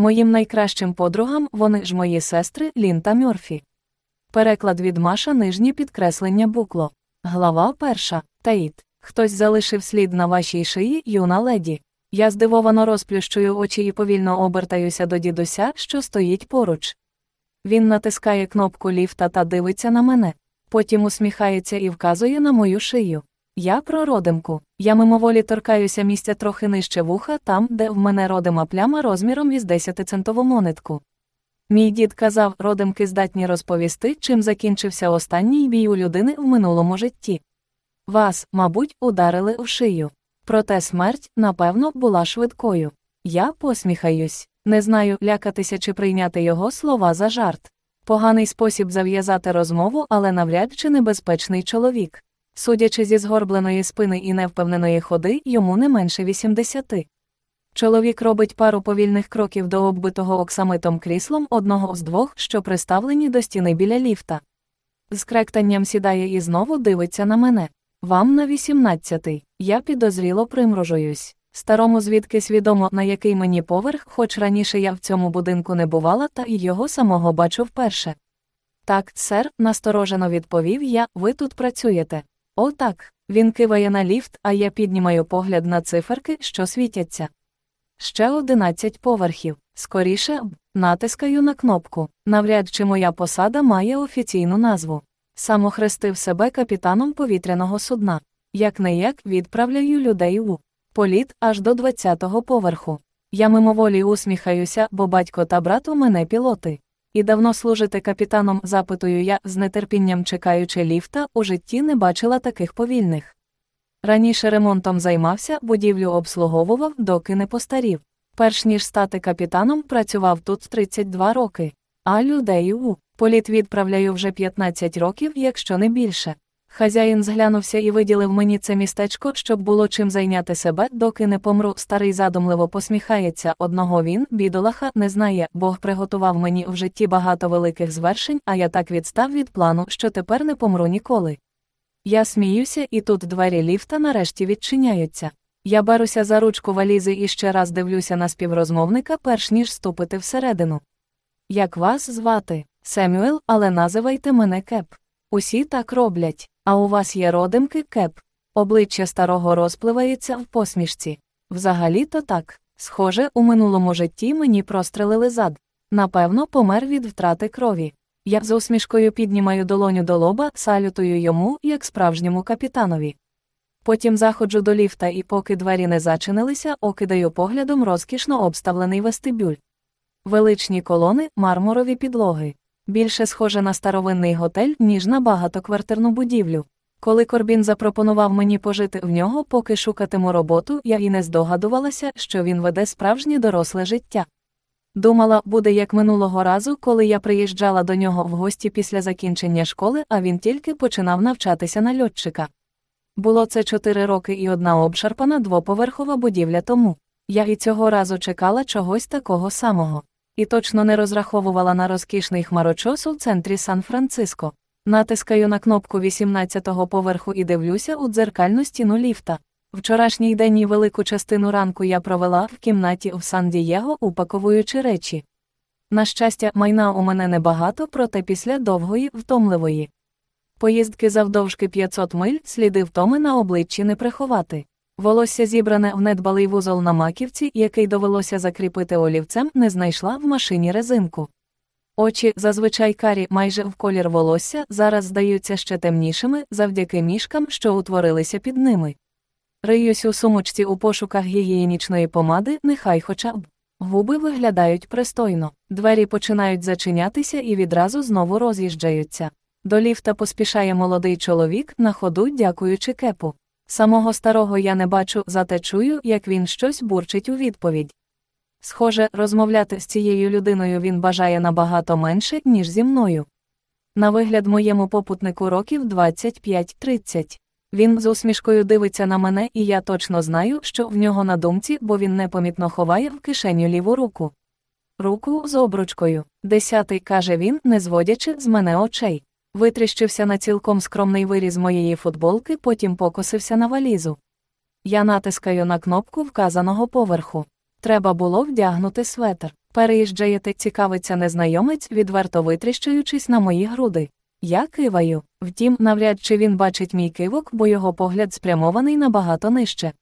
Моїм найкращим подругам вони ж мої сестри Лін та Мьорфі. Переклад від Маша нижнє підкреслення букло. Глава перша. Таїт. Хтось залишив слід на вашій шиї, юна леді. Я здивовано розплющую очі і повільно обертаюся до дідуся, що стоїть поруч. Він натискає кнопку ліфта та дивиться на мене. Потім усміхається і вказує на мою шию. Я про родимку. Я мимоволі торкаюся місця трохи нижче вуха, там, де в мене родима пляма розміром із 10-центову монетку. Мій дід казав, родимки здатні розповісти, чим закінчився останній бій у людини в минулому житті. Вас, мабуть, ударили в шию. Проте смерть, напевно, була швидкою. Я посміхаюсь, не знаю, лякатися чи прийняти його слова за жарт. Поганий спосіб зав'язати розмову, але навряд чи небезпечний чоловік. Судячи зі згорбленої спини і невпевненої ходи, йому не менше 80. Чоловік робить пару повільних кроків до оббитого оксамитом кріслом одного з двох, що приставлені до стіни біля ліфта. З кректанням сідає і знову дивиться на мене. Вам на 18-й. Я підозріло примружуюсь. Старому звідки відомо, на який мені поверх, хоч раніше я в цьому будинку не бувала, та й його самого бачу вперше. Так, сер, насторожено відповів я, ви тут працюєте. О, так. Він киває на ліфт, а я піднімаю погляд на циферки, що світяться. Ще 11 поверхів. Скоріше, б, натискаю на кнопку. Навряд чи моя посада має офіційну назву. Самохрестив себе капітаном повітряного судна. Як не як відправляю людей у політ аж до 20-го поверху. Я мимоволі усміхаюся, бо батько та брат у мене пілоти. І давно служити капітаном, запитую я, з нетерпінням чекаючи ліфта, у житті не бачила таких повільних. Раніше ремонтом займався, будівлю обслуговував, доки не постарів. Перш ніж стати капітаном, працював тут 32 роки, а людей у політ відправляю вже 15 років, якщо не більше. Хазяїн зглянувся і виділив мені це містечко, щоб було чим зайняти себе, доки не помру. Старий задумливо посміхається. Одного він, бідолаха, не знає, Бог приготував мені в житті багато великих звершень, а я так відстав від плану, що тепер не помру ніколи. Я сміюся, і тут двері ліфта нарешті відчиняються. Я беруся за ручку валізи і ще раз дивлюся на співрозмовника, перш ніж ступити всередину. Як вас звати? Семюел, але називайте мене кеп. Усі так роблять. А у вас є родимки, кеп. Обличчя старого розпливається в посмішці. Взагалі-то так. Схоже, у минулому житті мені прострелили зад. Напевно, помер від втрати крові. Я з усмішкою піднімаю долоню до лоба, салютую йому, як справжньому капітанові. Потім заходжу до ліфта і, поки двері не зачинилися, окидаю поглядом розкішно обставлений вестибюль. Величні колони, мармурові підлоги. Більше схоже на старовинний готель, ніж на багатоквартирну будівлю. Коли Корбін запропонував мені пожити в нього, поки шукатиму роботу, я і не здогадувалася, що він веде справжнє доросле життя. Думала, буде як минулого разу, коли я приїжджала до нього в гості після закінчення школи, а він тільки починав навчатися на льотчика. Було це чотири роки і одна обшарпана двоповерхова будівля тому. Я і цього разу чекала чогось такого самого. І точно не розраховувала на розкішний хмарочос у центрі Сан-Франциско. Натискаю на кнопку 18-го поверху і дивлюся у дзеркальну стіну ліфта. Вчорашній день і велику частину ранку я провела в кімнаті в Сан-Дієго, упаковуючи речі. На щастя, майна у мене небагато, проте після довгої, втомливої. Поїздки завдовжки 500 миль, сліди втоми на обличчі не приховати. Волосся зібране в недбалий вузол на маківці, який довелося закріпити олівцем, не знайшла в машині резинку. Очі, зазвичай карі, майже в колір волосся, зараз здаються ще темнішими завдяки мішкам, що утворилися під ними. Риюсь у сумочці у пошуках гігієнічної помади, нехай хоча б. Губи виглядають пристойно, двері починають зачинятися і відразу знову роз'їжджаються. До ліфта поспішає молодий чоловік, на ходу дякуючи кепу. Самого старого я не бачу, зате чую, як він щось бурчить у відповідь. Схоже, розмовляти з цією людиною він бажає набагато менше, ніж зі мною. На вигляд моєму попутнику років 25-30. Він з усмішкою дивиться на мене, і я точно знаю, що в нього на думці, бо він непомітно ховає в кишеню ліву руку. Руку з обручкою. Десятий, каже він, не зводячи з мене очей. Витріщився на цілком скромний виріз моєї футболки, потім покосився на валізу. Я натискаю на кнопку вказаного поверху. Треба було вдягнути светр. Переїжджаєте, цікавиться незнайомець, відверто витріщуючись на мої груди. Я киваю. Втім, навряд чи він бачить мій кивок, бо його погляд спрямований набагато нижче.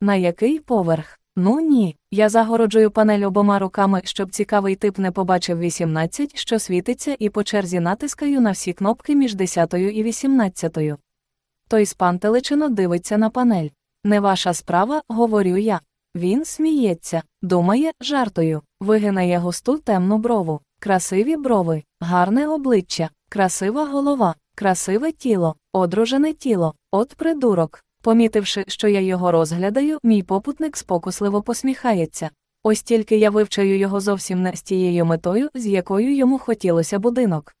На який поверх? Ну ні. Я загороджую панель обома руками, щоб цікавий тип не побачив 18, що світиться, і по черзі натискаю на всі кнопки між 10 і 18. Той спантеличено дивиться на панель. Не ваша справа, говорю я. Він сміється, думає, жартою, вигинає густу темну брову, красиві брови, гарне обличчя, красива голова, красиве тіло, одружене тіло, от придурок. Помітивши, що я його розглядаю, мій попутник спокусливо посміхається. Ось тільки я вивчаю його зовсім не з тією метою, з якою йому хотілося будинок.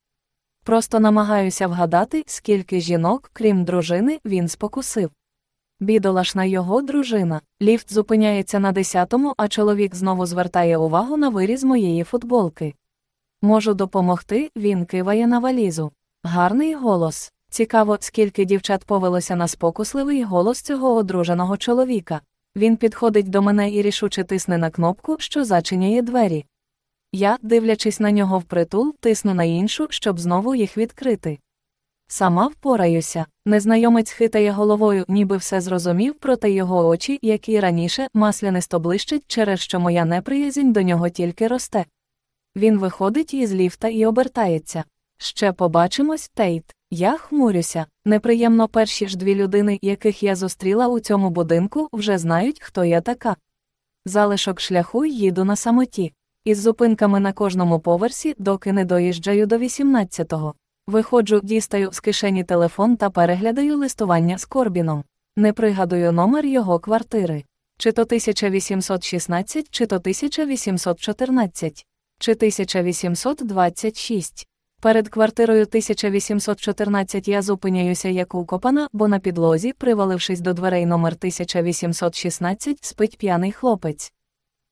Просто намагаюся вгадати, скільки жінок, крім дружини, він спокусив. Бідолашна його дружина. Ліфт зупиняється на десятому, а чоловік знову звертає увагу на виріз моєї футболки. Можу допомогти, він киває на валізу. Гарний голос. Цікаво, скільки дівчат повелося на спокусливий голос цього одруженого чоловіка. Він підходить до мене і рішуче тисне на кнопку, що зачиняє двері. Я, дивлячись на нього впритул, тисну на іншу, щоб знову їх відкрити. Сама впораюся. Незнайомець хитає головою, ніби все зрозумів, проте його очі, які раніше маслянисто блищать, через що моя неприязнь до нього тільки росте. Він виходить із ліфта і обертається. Ще побачимось, Тейт. Я хмурюся. Неприємно перші ж дві людини, яких я зустріла у цьому будинку, вже знають, хто я така. Залишок шляху їду на самоті. Із зупинками на кожному поверсі, доки не доїжджаю до 18-го. Виходжу, дістаю з кишені телефон та переглядаю листування з Корбіном. Не пригадую номер його квартири. Чи то 1816, чи то 1814, чи 1826. Перед квартирою 1814 я зупиняюся як укопана, бо на підлозі, привалившись до дверей номер 1816, спить п'яний хлопець.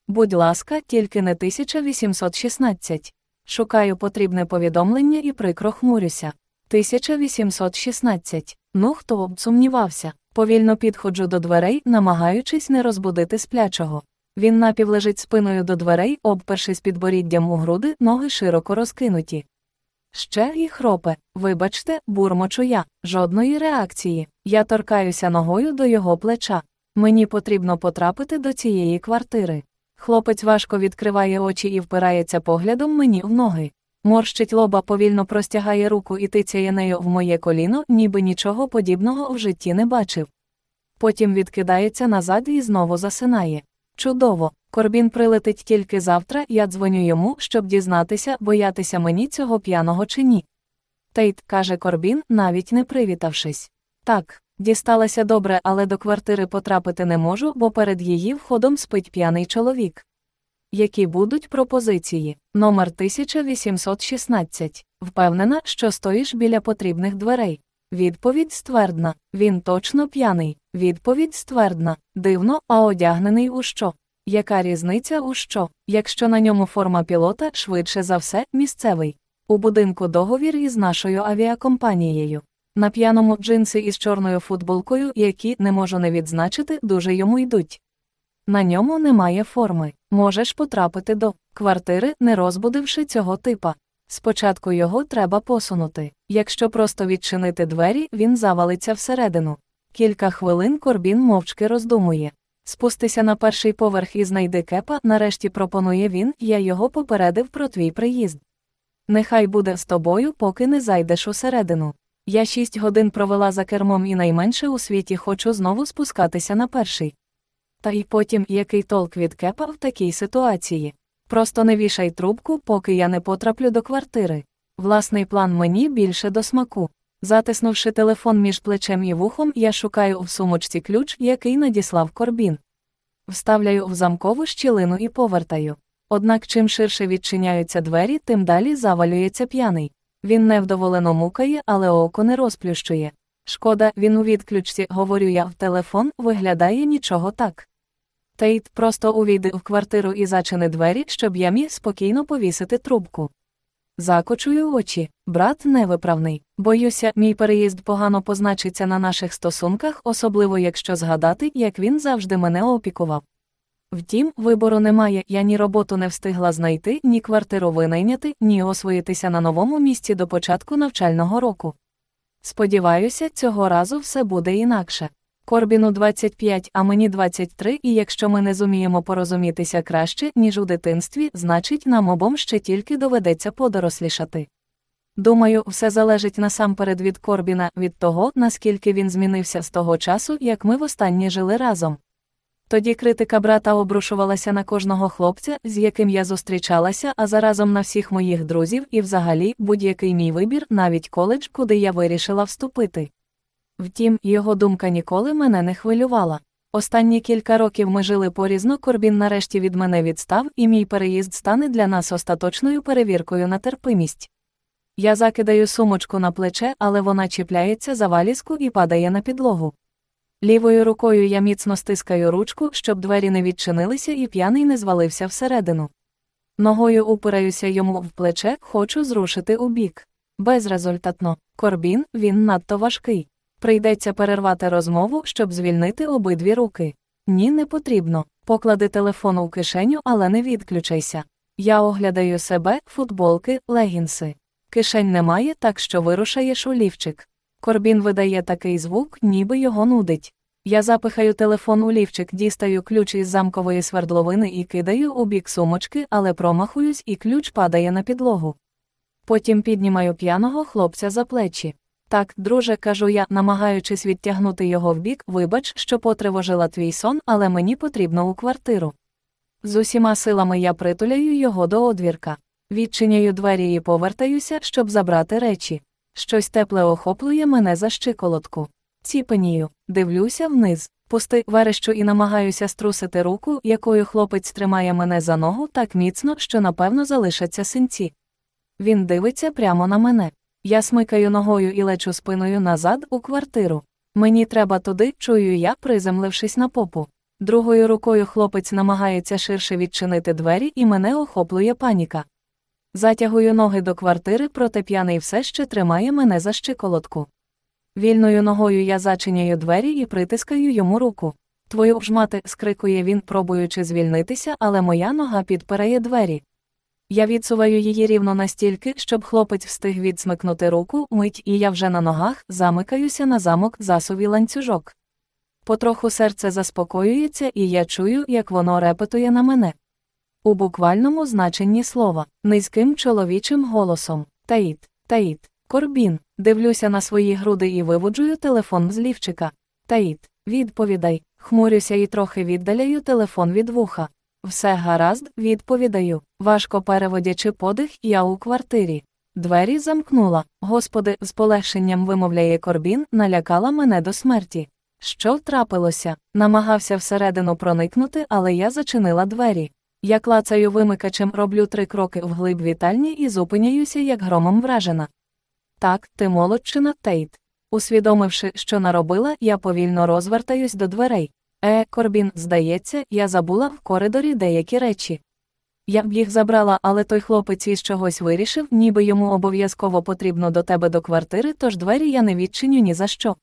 Будь ласка, тільки не 1816. Шукаю потрібне повідомлення і прикро хмурюся. 1816. Ну хто б сумнівався. Повільно підходжу до дверей, намагаючись не розбудити сплячого. Він напівлежить спиною до дверей, обпершись підборіддям у груди, ноги широко розкинуті. Ще і хропе, вибачте, бурмочу я, жодної реакції. Я торкаюся ногою до його плеча. Мені потрібно потрапити до цієї квартири. Хлопець важко відкриває очі і впирається поглядом мені в ноги. Морщить лоба повільно простягає руку і тицяє нею в моє коліно, ніби нічого подібного в житті не бачив. Потім відкидається назад і знову засинає. Чудово, Корбін прилетить тільки завтра, я дзвоню йому, щоб дізнатися, боятися мені цього п'яного чи ні. Тейт, каже Корбін, навіть не привітавшись. Так, дісталася добре, але до квартири потрапити не можу, бо перед її входом спить п'яний чоловік. Які будуть пропозиції? Номер 1816. Впевнена, що стоїш біля потрібних дверей. Відповідь ствердна. Він точно п'яний. Відповідь ствердна. Дивно, а одягнений у що? Яка різниця у що? Якщо на ньому форма пілота, швидше за все, місцевий. У будинку договір із нашою авіакомпанією. На п'яному джинси із чорною футболкою, які не можу не відзначити, дуже йому йдуть. На ньому немає форми. Можеш потрапити до квартири, не розбудивши цього типа. Спочатку його треба посунути. Якщо просто відчинити двері, він завалиться всередину. Кілька хвилин Корбін мовчки роздумує. Спустися на перший поверх і знайди кепа, нарешті пропонує він, я його попередив про твій приїзд. Нехай буде з тобою, поки не зайдеш усередину. Я шість годин провела за кермом і найменше у світі хочу знову спускатися на перший. Та й потім який толк від кепа в такій ситуації. Просто не вішай трубку, поки я не потраплю до квартири. Власний план мені більше до смаку. Затиснувши телефон між плечем і вухом, я шукаю в сумочці ключ, який надіслав корбін. Вставляю в замкову щілину і повертаю. Однак чим ширше відчиняються двері, тим далі завалюється п'яний. Він невдоволено мукає, але око не розплющує. Шкода, він у відключці, говорю я в телефон, виглядає нічого так. Тейт просто увійди в квартиру і зачини двері, щоб я міг спокійно повісити трубку. Закочую очі, брат невиправний. Боюся, мій переїзд погано позначиться на наших стосунках, особливо якщо згадати, як він завжди мене опікував. Втім, вибору немає, я ні роботу не встигла знайти, ні квартиру винайняти, ні освоїтися на новому місці до початку навчального року. Сподіваюся, цього разу все буде інакше. Корбіну 25, а мені 23, і якщо ми не зуміємо порозумітися краще, ніж у дитинстві, значить нам обом ще тільки доведеться подорослішати. Думаю, все залежить насамперед від Корбіна, від того, наскільки він змінився з того часу, як ми востаннє жили разом. Тоді критика брата обрушувалася на кожного хлопця, з яким я зустрічалася, а заразом на всіх моїх друзів і взагалі будь-який мій вибір, навіть коледж, куди я вирішила вступити. Втім, його думка ніколи мене не хвилювала. Останні кілька років ми жили порізно, Корбін нарешті від мене відстав, і мій переїзд стане для нас остаточною перевіркою на терпимість. Я закидаю сумочку на плече, але вона чіпляється за валізку і падає на підлогу. Лівою рукою я міцно стискаю ручку, щоб двері не відчинилися і п'яний не звалився всередину. Ногою упираюся йому в плече, хочу зрушити у бік. Безрезультатно. Корбін, він надто важкий. Прийдеться перервати розмову, щоб звільнити обидві руки. Ні, не потрібно. Поклади телефон у кишеню, але не відключайся. Я оглядаю себе, футболки, легінси. Кишень немає, так що вирушаєш у лівчик. Корбін видає такий звук, ніби його нудить. Я запихаю телефон у лівчик, дістаю ключ із замкової свердловини і кидаю у бік сумочки, але промахуюсь, і ключ падає на підлогу. Потім піднімаю п'яного хлопця за плечі. Так, друже, кажу я, намагаючись відтягнути його вбік, вибач, що потривожила твій сон, але мені потрібно у квартиру. З усіма силами я притуляю його до одвірка. Відчиняю двері і повертаюся, щоб забрати речі. Щось тепле охоплює мене за щиколотку. Ціпенію, дивлюся вниз, пусти верещу і намагаюся струсити руку, якою хлопець тримає мене за ногу так міцно, що напевно залишаться синці. Він дивиться прямо на мене. Я смикаю ногою і лечу спиною назад у квартиру. Мені треба туди, чую я, приземлившись на попу. Другою рукою хлопець намагається ширше відчинити двері, і мене охоплює паніка. Затягую ноги до квартири, проте п'яний все ще тримає мене за щиколотку. Вільною ногою я зачиняю двері і притискаю йому руку. Твою ж мати, скрикує він, пробуючи звільнитися, але моя нога підпирає двері. Я відсуваю її рівно настільки, щоб хлопець встиг відсмикнути руку, мить, і я вже на ногах замикаюся на замок засуві ланцюжок. Потроху серце заспокоюється, і я чую, як воно репетує на мене. У буквальному значенні слова, низьким чоловічим голосом Таїт, Таїт, Корбін. Дивлюся на свої груди і виводжую телефон з лівчика. Таїт, відповідай, хмурюся і трохи віддаляю телефон від вуха. Все гаразд, відповідаю. Важко переводячи подих, я у квартирі. Двері замкнула. Господи, з полегшенням вимовляє Корбін, налякала мене до смерті. Що трапилося? Намагався всередину проникнути, але я зачинила двері. Я клацаю вимикачем, роблю три кроки вглиб вітальні і зупиняюся, як громом вражена. Так, ти молодчина, Тейт. Усвідомивши, що наробила, я повільно розвертаюсь до дверей. Е, Корбін, здається, я забула в коридорі деякі речі. Я б їх забрала, але той хлопець із чогось вирішив, ніби йому обов'язково потрібно до тебе до квартири, тож двері я не відчиню ні за що.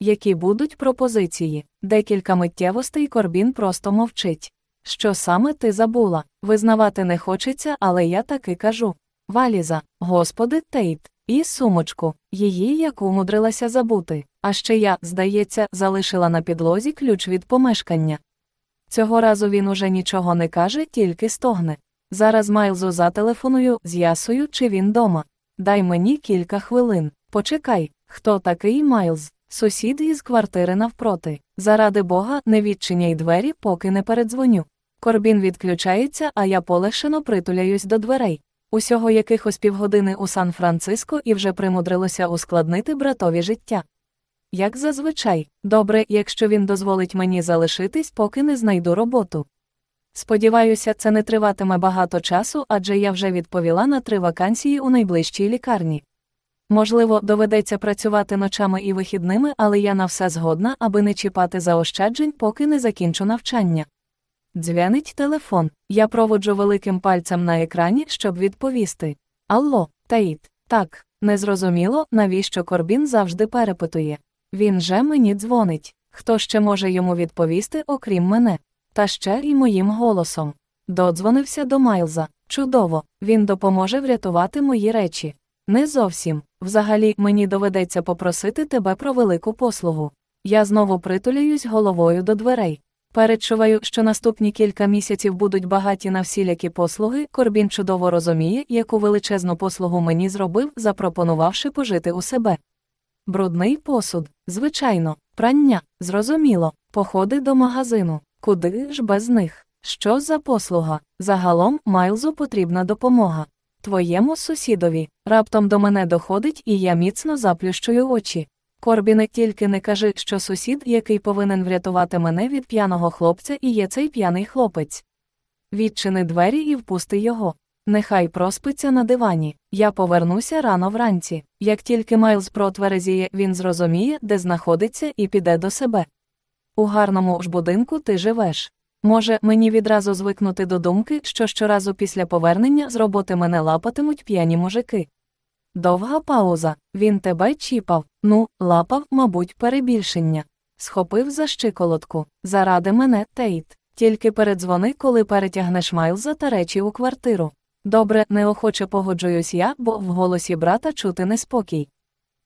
Які будуть пропозиції? Декілька миттєвостей Корбін просто мовчить. Що саме ти забула? Визнавати не хочеться, але я таки кажу. Валіза, господи, Тейт, і сумочку, її як умудрилася забути. А ще я, здається, залишила на підлозі ключ від помешкання. Цього разу він уже нічого не каже, тільки стогне. Зараз Майлзу зателефоную, з'ясую, чи він дома. Дай мені кілька хвилин. Почекай, хто такий Майлз? Сусід із квартири навпроти. Заради Бога, не відчиняй двері, поки не передзвоню. Корбін відключається, а я полегшено притуляюсь до дверей. Усього якихось півгодини у Сан-Франциско і вже примудрилося ускладнити братові життя. Як зазвичай, добре, якщо він дозволить мені залишитись, поки не знайду роботу. Сподіваюся, це не триватиме багато часу, адже я вже відповіла на три вакансії у найближчій лікарні. Можливо, доведеться працювати ночами і вихідними, але я на все згодна, аби не чіпати заощаджень, поки не закінчу навчання. Дзвянить телефон. Я проводжу великим пальцем на екрані, щоб відповісти. Алло, Таїт, так, незрозуміло, навіщо Корбін завжди перепитує. Він же мені дзвонить. Хто ще може йому відповісти, окрім мене? Та ще й моїм голосом. Додзвонився до Майлза. Чудово, він допоможе врятувати мої речі. Не зовсім. Взагалі, мені доведеться попросити тебе про велику послугу. Я знову притуляюсь головою до дверей. Передчуваю, що наступні кілька місяців будуть багаті на всілякі послуги. Корбін чудово розуміє, яку величезну послугу мені зробив, запропонувавши пожити у себе. Брудний посуд, звичайно, прання, зрозуміло, походи до магазину. Куди ж без них? Що за послуга? Загалом Майлзу потрібна допомога. Твоєму сусідові раптом до мене доходить, і я міцно заплющую очі. Корбіне, тільки не кажи, що сусід, який повинен врятувати мене від п'яного хлопця, і є цей п'яний хлопець. Відчини двері і впусти його. Нехай проспиться на дивані. Я повернуся рано вранці. Як тільки Майлз протверезіє, він зрозуміє, де знаходиться, і піде до себе. У гарному ж будинку ти живеш. Може, мені відразу звикнути до думки, що щоразу після повернення з роботи мене лапатимуть п'яні мужики. Довга пауза. Він тебе чіпав, ну, лапав, мабуть, перебільшення. Схопив за щиколотку. Заради мене, Тейт. Тільки передзвони, коли перетягнеш Майлза та речі у квартиру. Добре, неохоче погоджуюсь я, бо в голосі брата чути неспокій.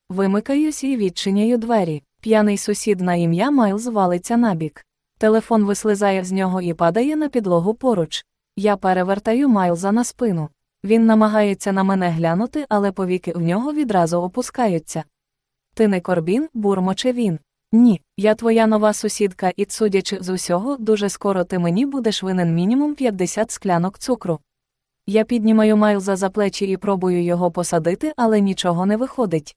Вимикаюсь і відчиняю двері. П'яний сусід на ім'я Майлз валиться набік. Телефон вислизає з нього і падає на підлогу поруч. Я перевертаю Майлза на спину. Він намагається на мене глянути, але повіки в нього відразу опускаються. Ти не корбін, бурмоче він. Ні, я твоя нова сусідка, і, судячи з усього, дуже скоро ти мені будеш винен мінімум 50 склянок цукру. Я піднімаю Майлза за плечі і пробую його посадити, але нічого не виходить.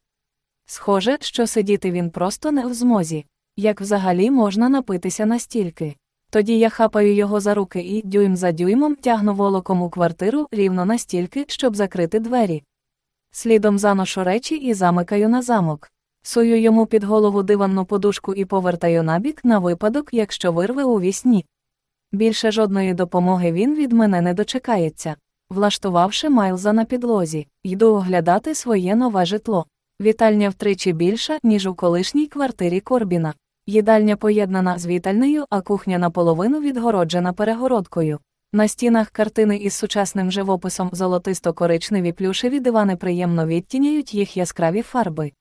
Схоже, що сидіти він просто не в змозі. Як взагалі можна напитися настільки? Тоді я хапаю його за руки і, дюйм за дюймом, тягну волоком у квартиру рівно настільки, щоб закрити двері. Слідом заношу речі і замикаю на замок. Сую йому під голову диванну подушку і повертаю набік на випадок, якщо вирве у вісні. Більше жодної допомоги він від мене не дочекається. Влаштувавши Майлза на підлозі, йду оглядати своє нове житло. Вітальня втричі більша, ніж у колишній квартирі Корбіна. Їдальня поєднана з вітальнею, а кухня наполовину відгороджена перегородкою. На стінах картини із сучасним живописом золотисто-коричневі плюшеві дивани приємно відтіняють їх яскраві фарби.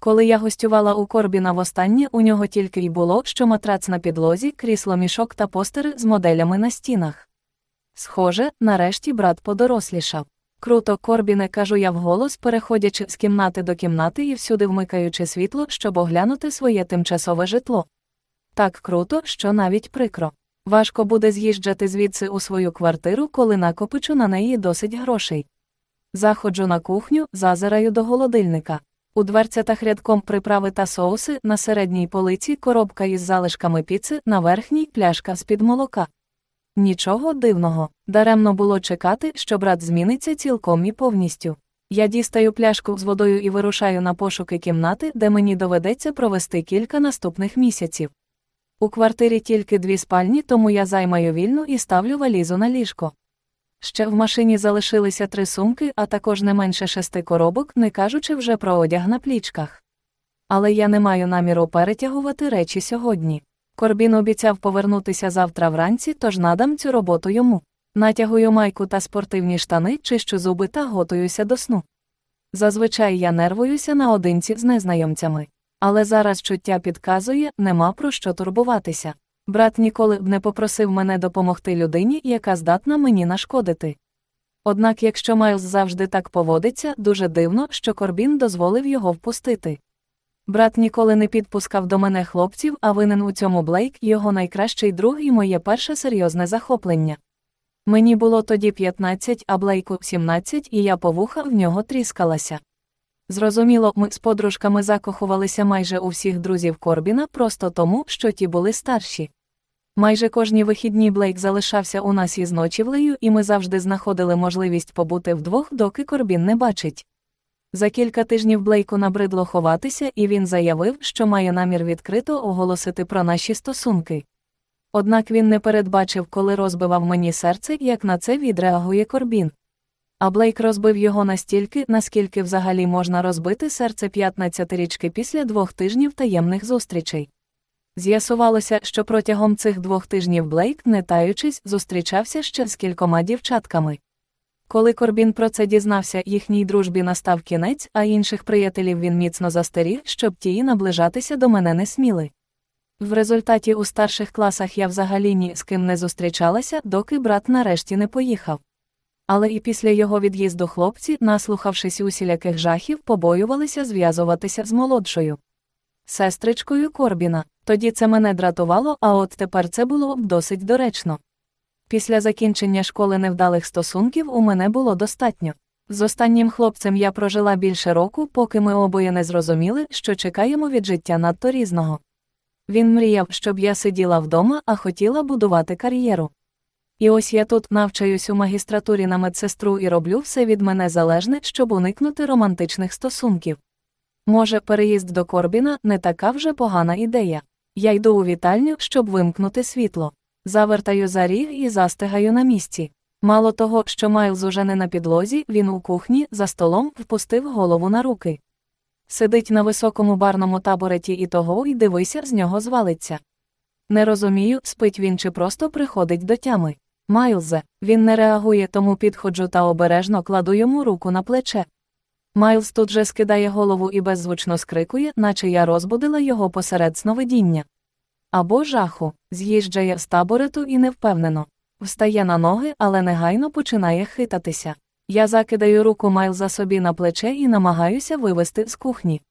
Коли я гостювала у Корбіна востаннє, у нього тільки й було, що матрац на підлозі, крісло мішок та постери з моделями на стінах. Схоже, нарешті брат подорослішав. Круто, Корбіне, кажу я вголос, переходячи з кімнати до кімнати і всюди вмикаючи світло, щоб оглянути своє тимчасове житло. Так круто, що навіть прикро. Важко буде з'їжджати звідси у свою квартиру, коли накопичу на неї досить грошей. Заходжу на кухню, зазираю до холодильника. У дверцятах рядком приправи та соуси, на середній полиці коробка із залишками піци, на верхній пляшка з-під молока. Нічого дивного, даремно було чекати, що брат зміниться цілком і повністю. Я дістаю пляшку з водою і вирушаю на пошуки кімнати, де мені доведеться провести кілька наступних місяців. У квартирі тільки дві спальні, тому я займаю вільну і ставлю валізу на ліжко. Ще в машині залишилися три сумки, а також не менше шести коробок, не кажучи вже про одяг на плічках. Але я не маю наміру перетягувати речі сьогодні. Корбін обіцяв повернутися завтра вранці, тож надам цю роботу йому. Натягую майку та спортивні штани, чищу зуби та готуюся до сну. Зазвичай я нервуюся наодинці з незнайомцями. Але зараз чуття підказує, нема про що турбуватися. Брат ніколи б не попросив мене допомогти людині, яка здатна мені нашкодити. Однак, якщо Майлз завжди так поводиться, дуже дивно, що Корбін дозволив його впустити. Брат ніколи не підпускав до мене хлопців, а винен у цьому Блейк, його найкращий друг і моє перше серйозне захоплення. Мені було тоді 15, а Блейку 17, і я по вуха в нього тріскалася. Зрозуміло, ми з подружками закохувалися майже у всіх друзів Корбіна просто тому, що ті були старші. Майже кожні вихідні Блейк залишався у нас із ночівлею, і ми завжди знаходили можливість побути вдвох, доки Корбін не бачить. За кілька тижнів Блейку набридло ховатися, і він заявив, що має намір відкрито оголосити про наші стосунки. Однак він не передбачив, коли розбивав мені серце, як на це відреагує Корбін. А Блейк розбив його настільки, наскільки взагалі можна розбити серце 15-річки після двох тижнів таємних зустрічей. З'ясувалося, що протягом цих двох тижнів Блейк, не таючись, зустрічався ще з кількома дівчатками. Коли Корбін про це дізнався, їхній дружбі настав кінець, а інших приятелів він міцно застеріг, щоб ті наближатися до мене не сміли. В результаті у старших класах я взагалі ні з ким не зустрічалася, доки брат нарешті не поїхав. Але і після його від'їзду хлопці, наслухавшись усіляких жахів, побоювалися зв'язуватися з молодшою. Сестричкою Корбіна. Тоді це мене дратувало, а от тепер це було б досить доречно. Після закінчення школи невдалих стосунків у мене було достатньо. З останнім хлопцем я прожила більше року, поки ми обоє не зрозуміли, що чекаємо від життя надто різного. Він мріяв, щоб я сиділа вдома, а хотіла будувати кар'єру. І ось я тут навчаюсь у магістратурі на медсестру і роблю все від мене залежне, щоб уникнути романтичних стосунків. Може, переїзд до Корбіна не така вже погана ідея. Я йду у вітальню, щоб вимкнути світло. Завертаю за ріг і застигаю на місці. Мало того, що Майлз уже не на підлозі, він у кухні за столом впустив голову на руки. Сидить на високому барному табуреті і того й дивися, з нього звалиться. Не розумію, спить він чи просто приходить до тями. Майлзе, він не реагує, тому підходжу та обережно кладу йому руку на плече. Майлз тут же скидає голову і беззвучно скрикує, наче я розбудила його посеред сновидіння. Або жаху, з'їжджає з таборету і невпевнено. Встає на ноги, але негайно починає хитатися. Я закидаю руку Майлза собі на плече і намагаюся вивести з кухні.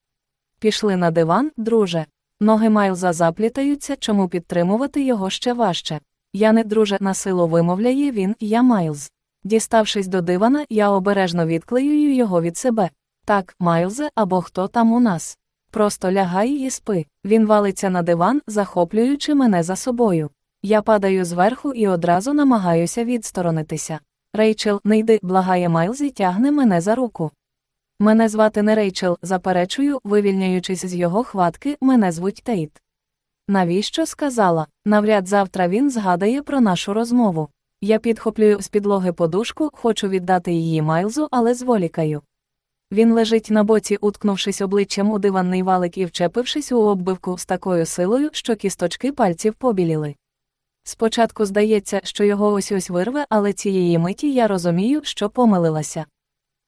Пішли на диван, друже. Ноги Майлза заплітаються, чому підтримувати його ще важче. Я не друже на силу вимовляє він, я Майлз. Діставшись до дивана, я обережно відклеюю його від себе. Так, Майлзе, або хто там у нас. Просто лягай і спи. Він валиться на диван, захоплюючи мене за собою. Я падаю зверху і одразу намагаюся відсторонитися. Рейчел, не йди, благає Майлз і тягне мене за руку. Мене звати не Рейчел, заперечую, вивільняючись з його хватки, мене звуть Тейт. Навіщо сказала? Навряд завтра він згадає про нашу розмову. Я підхоплюю з підлоги подушку, хочу віддати її Майлзу, але зволікаю. Він лежить на боці, уткнувшись обличчям у диванний валик і вчепившись у оббивку з такою силою, що кісточки пальців побіліли. Спочатку здається, що його ось ось вирве, але цієї миті я розумію, що помилилася.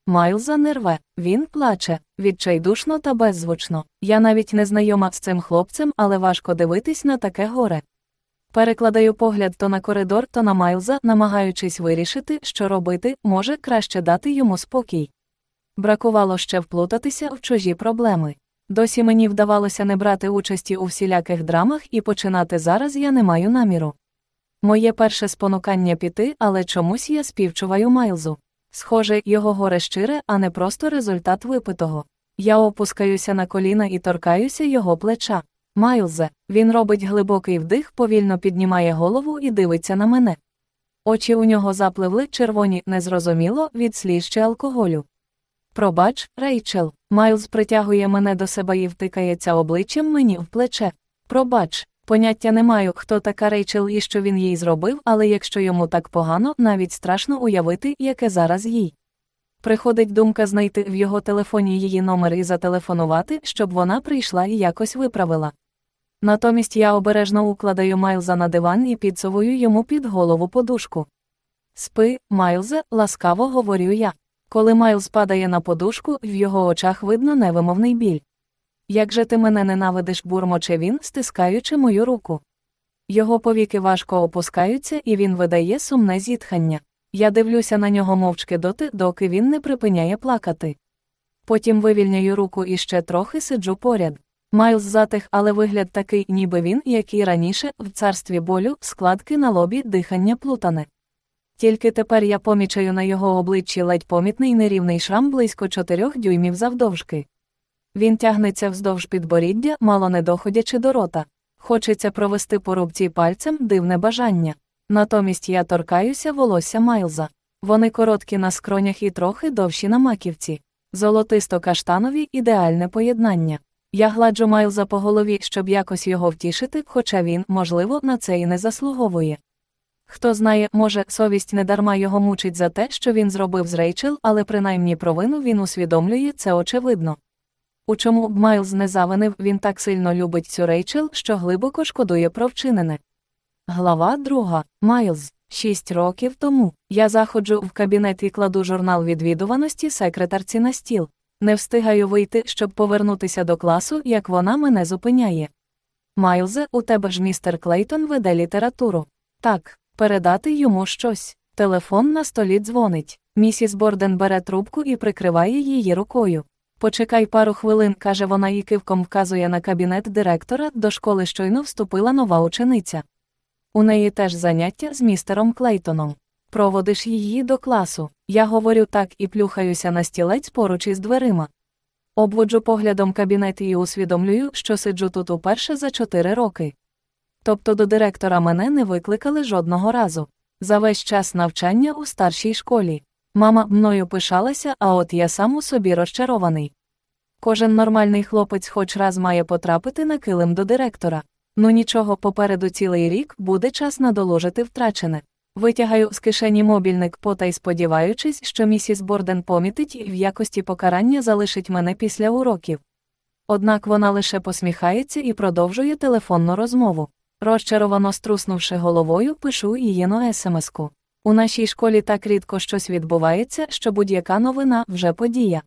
Майлза не рве, він плаче, відчайдушно та беззвучно. Я навіть не знайома з цим хлопцем, але важко дивитись на таке горе. Перекладаю погляд то на коридор, то на Майлза, намагаючись вирішити, що робити, може краще дати йому спокій. Бракувало ще вплутатися в чужі проблеми. Досі мені вдавалося не брати участі у всіляких драмах і починати зараз я не маю наміру. Моє перше спонукання піти, але чомусь я співчуваю Майлзу. Схоже, його горе щире, а не просто результат випитого. Я опускаюся на коліна і торкаюся його плеча. Майлзе, він робить глибокий вдих, повільно піднімає голову і дивиться на мене. Очі у нього запливли червоні, незрозуміло, від сліз чи алкоголю. Пробач, Рейчел, Майлз притягує мене до себе і втикається обличчям мені в плече. Пробач, поняття не маю, хто така Рейчел і що він їй зробив, але якщо йому так погано, навіть страшно уявити, яке зараз їй. Приходить думка знайти в його телефоні її номер і зателефонувати, щоб вона прийшла і якось виправила. Натомість я обережно укладаю Майлза на диван і підсовую йому під голову подушку. Спи, Майлзе, ласкаво говорю я. Коли Майлз падає на подушку, в його очах видно невимовний біль. Як же ти мене ненавидиш, бурмоче він, стискаючи мою руку. Його повіки важко опускаються, і він видає сумне зітхання. Я дивлюся на нього мовчки доти, доки він не припиняє плакати. Потім вивільняю руку і ще трохи сиджу поряд. Майлз затих, але вигляд такий, ніби він, як і раніше, в царстві болю, складки на лобі, дихання плутане. Тільки тепер я помічаю на його обличчі ледь помітний нерівний шрам близько чотирьох дюймів завдовжки. Він тягнеться вздовж підборіддя, мало не доходячи до рота. Хочеться провести по рубці пальцем дивне бажання. Натомість я торкаюся волосся Майлза. Вони короткі на скронях і трохи довші на маківці. Золотисто каштанові ідеальне поєднання. Я гладжу Майлза по голові, щоб якось його втішити, хоча він, можливо, на це і не заслуговує. Хто знає, може, совість недарма його мучить за те, що він зробив з Рейчел, але принаймні провину він усвідомлює це очевидно. У чому б Майлз не завинив, він так сильно любить цю Рейчел, що глибоко шкодує про вчинене. Глава друга. Майлз. Шість років тому я заходжу в кабінет і кладу журнал відвідуваності секретарці на стіл. Не встигаю вийти, щоб повернутися до класу, як вона мене зупиняє. Майлзе, у тебе ж містер Клейтон веде літературу. Так, передати йому щось. Телефон на столі дзвонить. Місіс Борден бере трубку і прикриває її рукою. Почекай пару хвилин, каже вона і кивком вказує на кабінет директора, до школи щойно вступила нова учениця. У неї теж заняття з містером Клейтоном. Проводиш її до класу. Я говорю так і плюхаюся на стілець поруч із дверима. Обводжу поглядом кабінет і усвідомлюю, що сиджу тут уперше за чотири роки. Тобто до директора мене не викликали жодного разу. За весь час навчання у старшій школі. Мама мною пишалася, а от я сам у собі розчарований. Кожен нормальний хлопець хоч раз має потрапити на килим до директора. Ну нічого, попереду цілий рік буде час надолужити втрачене. Витягаю з кишені мобільник потай сподіваючись, що місіс Борден помітить і в якості покарання залишить мене після уроків. Однак вона лише посміхається і продовжує телефонну розмову. Розчаровано струснувши головою, пишу Ієну. У нашій школі так рідко щось відбувається, що будь-яка новина вже подія.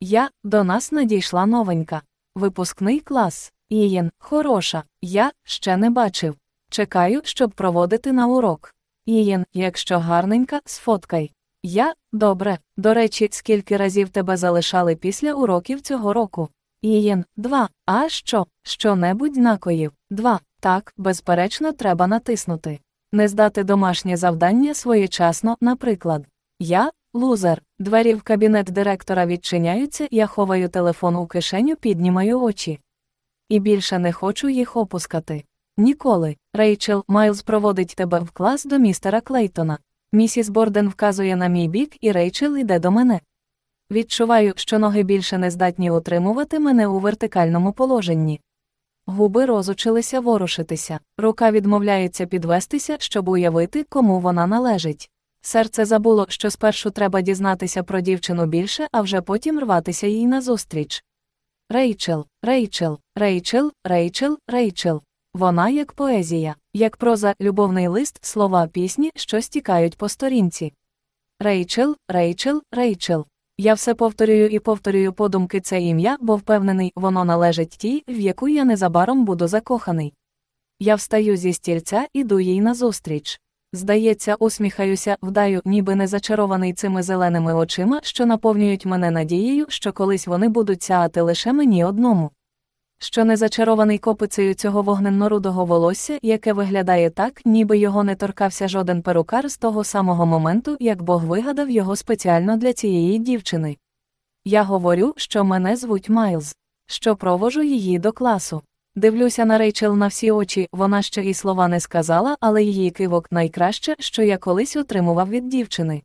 А до нас надійшла новенька. Випускний клас. Ієн, хороша, я ще не бачив. Чекаю, щоб проводити на урок. Ієн, якщо гарненька, сфоткай. Я добре. До речі, скільки разів тебе залишали після уроків цього року? Ієн, два. А що? Що-небудь накоїв? Два. Так, безперечно, треба натиснути. Не здати домашнє завдання своєчасно, наприклад. Я лузер. Двері в кабінет директора відчиняються, я ховаю телефон у кишеню, піднімаю очі. І більше не хочу їх опускати. Ніколи. Рейчел, Майлз проводить тебе в клас до містера Клейтона. Місіс Борден вказує в мій бік, і Рейчел йде до мене. Відчуваю, що ноги більше не здатні утримувати мене у вертикальному положенні. Губи розучилися ворушитися, рука відмовляється підвестися, щоб уявити, кому вона належить. Серце забуло, що спершу треба дізнатися про дівчину більше, а вже потім рватися їй назустріч. Рейчел, Рейчел, Рейчел, Рейчел, Рейчел. Вона як поезія, як проза, любовний лист, слова пісні, що стікають по сторінці. Рейчел, Рейчел, Рейчел. Я все повторюю і повторюю подумки це ім'я, бо впевнений, воно належить тій, в яку я незабаром буду закоханий. Я встаю зі стільця, іду їй назустріч. Здається, усміхаюся, вдаю, ніби не зачарований цими зеленими очима, що наповнюють мене надією, що колись вони будуть сяати лише мені одному. Що не зачарований копицею цього вогненно-рудого волосся, яке виглядає так, ніби його не торкався жоден перукар з того самого моменту, як Бог вигадав його спеціально для цієї дівчини. Я говорю, що мене звуть Майлз, що провожу її до класу. Дивлюся на Рейчел на всі очі, вона ще і слова не сказала, але її кивок найкраще, що я колись отримував від дівчини.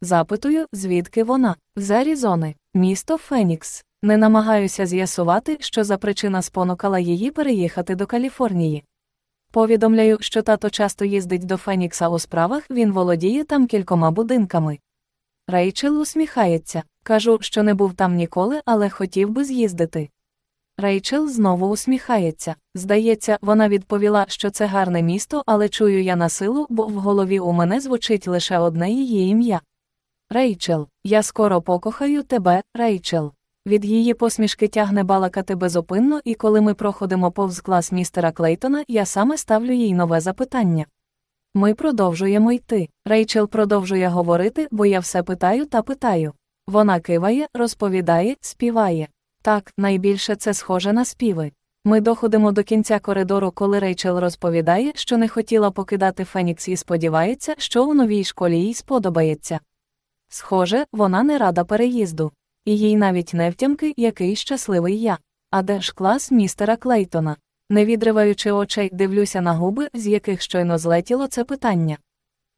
Запитую, звідки вона, з Арізони, місто Фенікс. Не намагаюся з'ясувати, що за причина спонукала її переїхати до Каліфорнії. Повідомляю, що тато часто їздить до Фенікса у справах, він володіє там кількома будинками. Рейчел усміхається. Кажу, що не був там ніколи, але хотів би з'їздити. Рейчел знову усміхається. Здається, вона відповіла, що це гарне місто, але чую я на силу, бо в голові у мене звучить лише одне її ім'я. Рейчел, я скоро покохаю тебе, Рейчел. Від її посмішки тягне балакати безупинно, і коли ми проходимо повз клас містера Клейтона, я саме ставлю їй нове запитання. Ми продовжуємо йти. Рейчел продовжує говорити, бо я все питаю та питаю. Вона киває, розповідає, співає. Так, найбільше це схоже на співи. Ми доходимо до кінця коридору, коли Рейчел розповідає, що не хотіла покидати Фенікс і сподівається, що у новій школі їй сподобається. Схоже, вона не рада переїзду. І їй навіть не втямки, який щасливий я. А де ж клас містера Клейтона? Не відриваючи очей, дивлюся на губи, з яких щойно злетіло це питання.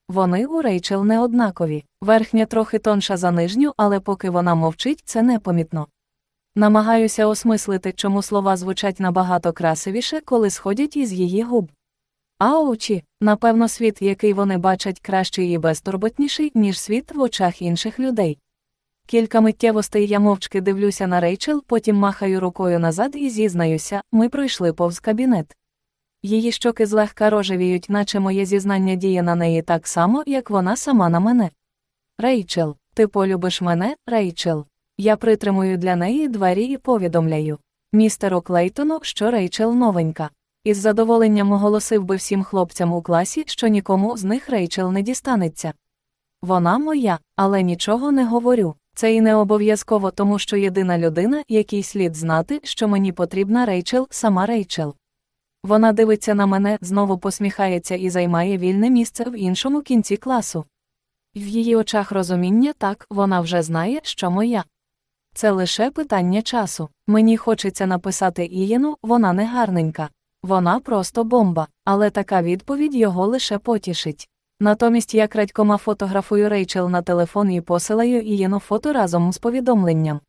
Вони у Рейчел не однакові, верхня трохи тонша за нижню, але поки вона мовчить, це непомітно. Намагаюся осмислити, чому слова звучать набагато красивіше, коли сходять із її губ. А очі, напевно, світ, який вони бачать, кращий і безтурботніший, ніж світ в очах інших людей. Кілька миттєвостей я мовчки дивлюся на Рейчел, потім махаю рукою назад і зізнаюся, ми пройшли повз кабінет. Її щоки злегка рожевіють, наче моє зізнання діє на неї так само, як вона сама на мене. Рейчел, ти полюбиш мене, Рейчел. Я притримую для неї двері і повідомляю. Містеру Клейтону, що Рейчел новенька. Із задоволенням оголосив би всім хлопцям у класі, що нікому з них Рейчел не дістанеться. Вона моя, але нічого не говорю. Це і не обов'язково, тому що єдина людина, якій слід знати, що мені потрібна Рейчел, сама Рейчел. Вона дивиться на мене, знову посміхається і займає вільне місце в іншому кінці класу. В її очах розуміння так, вона вже знає, що моя. Це лише питання часу. Мені хочеться написати Ієну, вона не гарненька. Вона просто бомба, але така відповідь його лише потішить. Натомість я крадькома фотографую Рейчел на телефон і посилаю Ієну фото разом з повідомленням.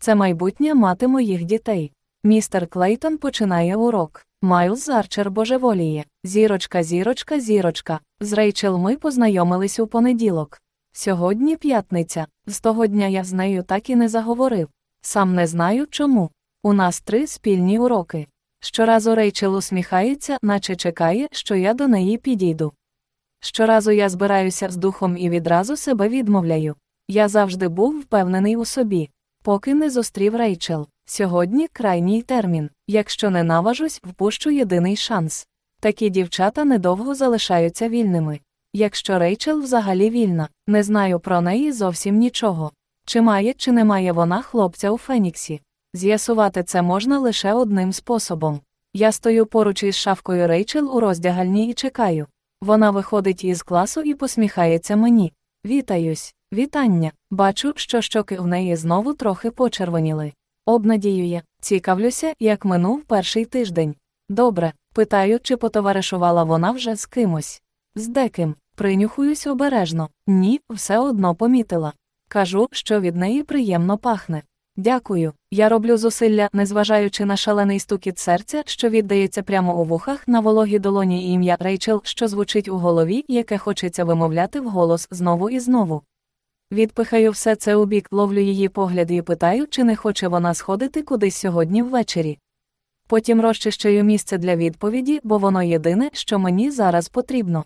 Це майбутня мати моїх дітей. Містер Клейтон починає урок. Майлз Арчер божеволіє. Зірочка, зірочка, зірочка. З Рейчел ми познайомились у понеділок. Сьогодні п'ятниця. З того дня я з нею так і не заговорив. Сам не знаю чому. У нас три спільні уроки. Щоразу Рейчел усміхається, наче чекає, що я до неї підійду. Щоразу я збираюся з духом і відразу себе відмовляю. Я завжди був впевнений у собі, поки не зустрів Рейчел. Сьогодні крайній термін. Якщо не наважусь, впущу єдиний шанс. Такі дівчата недовго залишаються вільними. Якщо Рейчел взагалі вільна, не знаю про неї зовсім нічого. Чи має, чи не має вона хлопця у Феніксі. З'ясувати це можна лише одним способом. Я стою поруч із шавкою Рейчел у роздягальні і чекаю. Вона виходить із класу і посміхається мені. Вітаюсь, вітання. Бачу, що щоки в неї знову трохи почервоніли. Обнадіює, цікавлюся, як минув перший тиждень. Добре, питаю, чи потоваришувала вона вже з кимось. З деким. Принюхуюсь обережно. Ні, все одно помітила. Кажу, що від неї приємно пахне. Дякую. Я роблю зусилля, незважаючи на шалений стукіт серця, що віддається прямо у вухах на вологі долоні і ім'я Рейчел, що звучить у голові, яке хочеться вимовляти вголос знову і знову. Відпихаю все це у бік, ловлю її погляд і питаю, чи не хоче вона сходити кудись сьогодні ввечері. Потім розчищаю місце для відповіді, бо воно єдине, що мені зараз потрібно.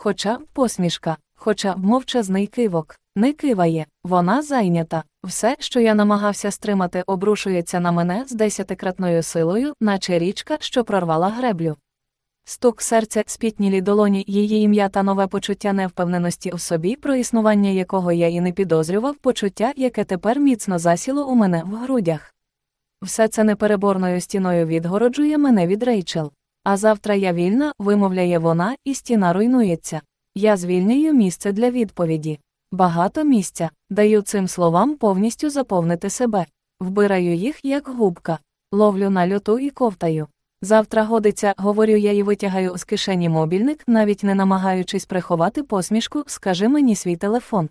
Хоча посмішка, хоча мовчазний кивок, не киває, вона зайнята. Все, що я намагався стримати, обрушується на мене з десятикратною силою, наче річка, що прорвала греблю. Стук серця, спітнілі долоні, її ім'я та нове почуття невпевненості у собі, про існування якого я і не підозрював, почуття, яке тепер міцно засіло у мене в грудях. Все це непереборною стіною відгороджує мене від Рейчел. А завтра я вільна, вимовляє вона, і стіна руйнується. Я звільняю місце для відповіді. Багато місця, даю цим словам повністю заповнити себе. Вбираю їх, як губка, ловлю на льоту і ковтаю. Завтра годиться, говорю я і витягаю з кишені мобільник, навіть не намагаючись приховати посмішку, скажи мені свій телефон.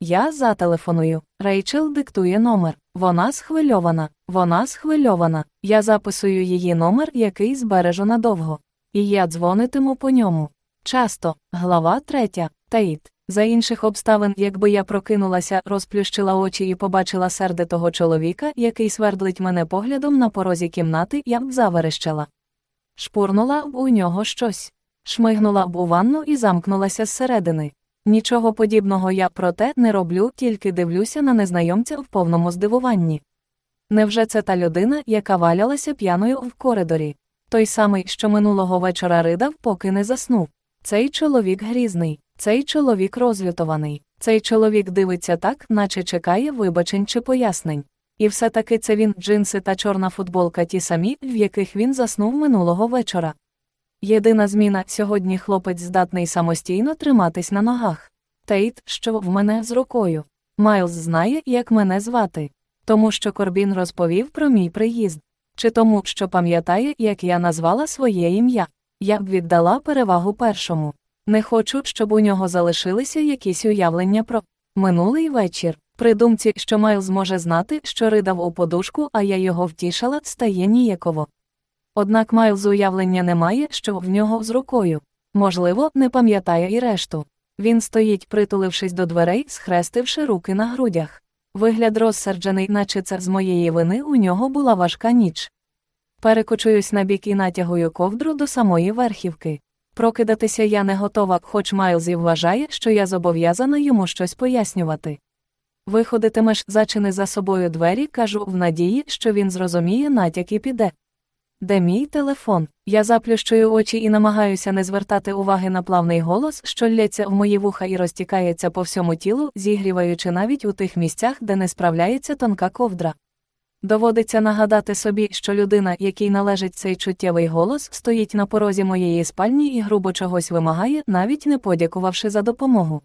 Я зателефоную. Рейчел диктує номер. Вона схвильована, вона схвильована. Я записую її номер, який збережу надовго. І я дзвонитиму по ньому. Часто, глава третя, Таїт. За інших обставин, якби я прокинулася, розплющила очі і побачила сердитого чоловіка, який свердлить мене поглядом на порозі кімнати, я б заверещала. Шпурнула б у нього щось, шмигнула б у ванну і замкнулася зсередини. Нічого подібного я проте не роблю, тільки дивлюся на незнайомця в повному здивуванні. Невже це та людина, яка валялася п'яною в коридорі? Той самий, що минулого вечора ридав, поки не заснув. Цей чоловік грізний, цей чоловік розлютований, цей чоловік дивиться так, наче чекає вибачень чи пояснень. І все таки це він, джинси та чорна футболка ті самі, в яких він заснув минулого вечора. Єдина зміна сьогодні хлопець здатний самостійно триматись на ногах. Тейт, що в мене з рукою. Майлз знає, як мене звати. Тому що Корбін розповів про мій приїзд. Чи тому, що пам'ятає, як я назвала своє ім'я. Я б віддала перевагу першому. Не хочу, щоб у нього залишилися якісь уявлення про минулий вечір. При думці, що Майлз може знати, що ридав у подушку, а я його втішала, стає ніяково. Однак Майлз уявлення немає, що в нього з рукою. Можливо, не пам'ятає і решту. Він стоїть, притулившись до дверей, схрестивши руки на грудях. Вигляд розсерджений, наче це з моєї вини у нього була важка ніч. Перекочуюсь на бік і натягую ковдру до самої верхівки. Прокидатися я не готова, хоч Майлз і вважає, що я зобов'язана йому щось пояснювати. Виходитимеш, зачини за собою двері, кажу в надії, що він зрозуміє натяк і піде. Де мій телефон? Я заплющую очі і намагаюся не звертати уваги на плавний голос, що лється в мої вуха і розтікається по всьому тілу, зігріваючи навіть у тих місцях, де не справляється тонка ковдра. Доводиться нагадати собі, що людина, якій належить цей чуттєвий голос, стоїть на порозі моєї спальні і грубо чогось вимагає, навіть не подякувавши за допомогу.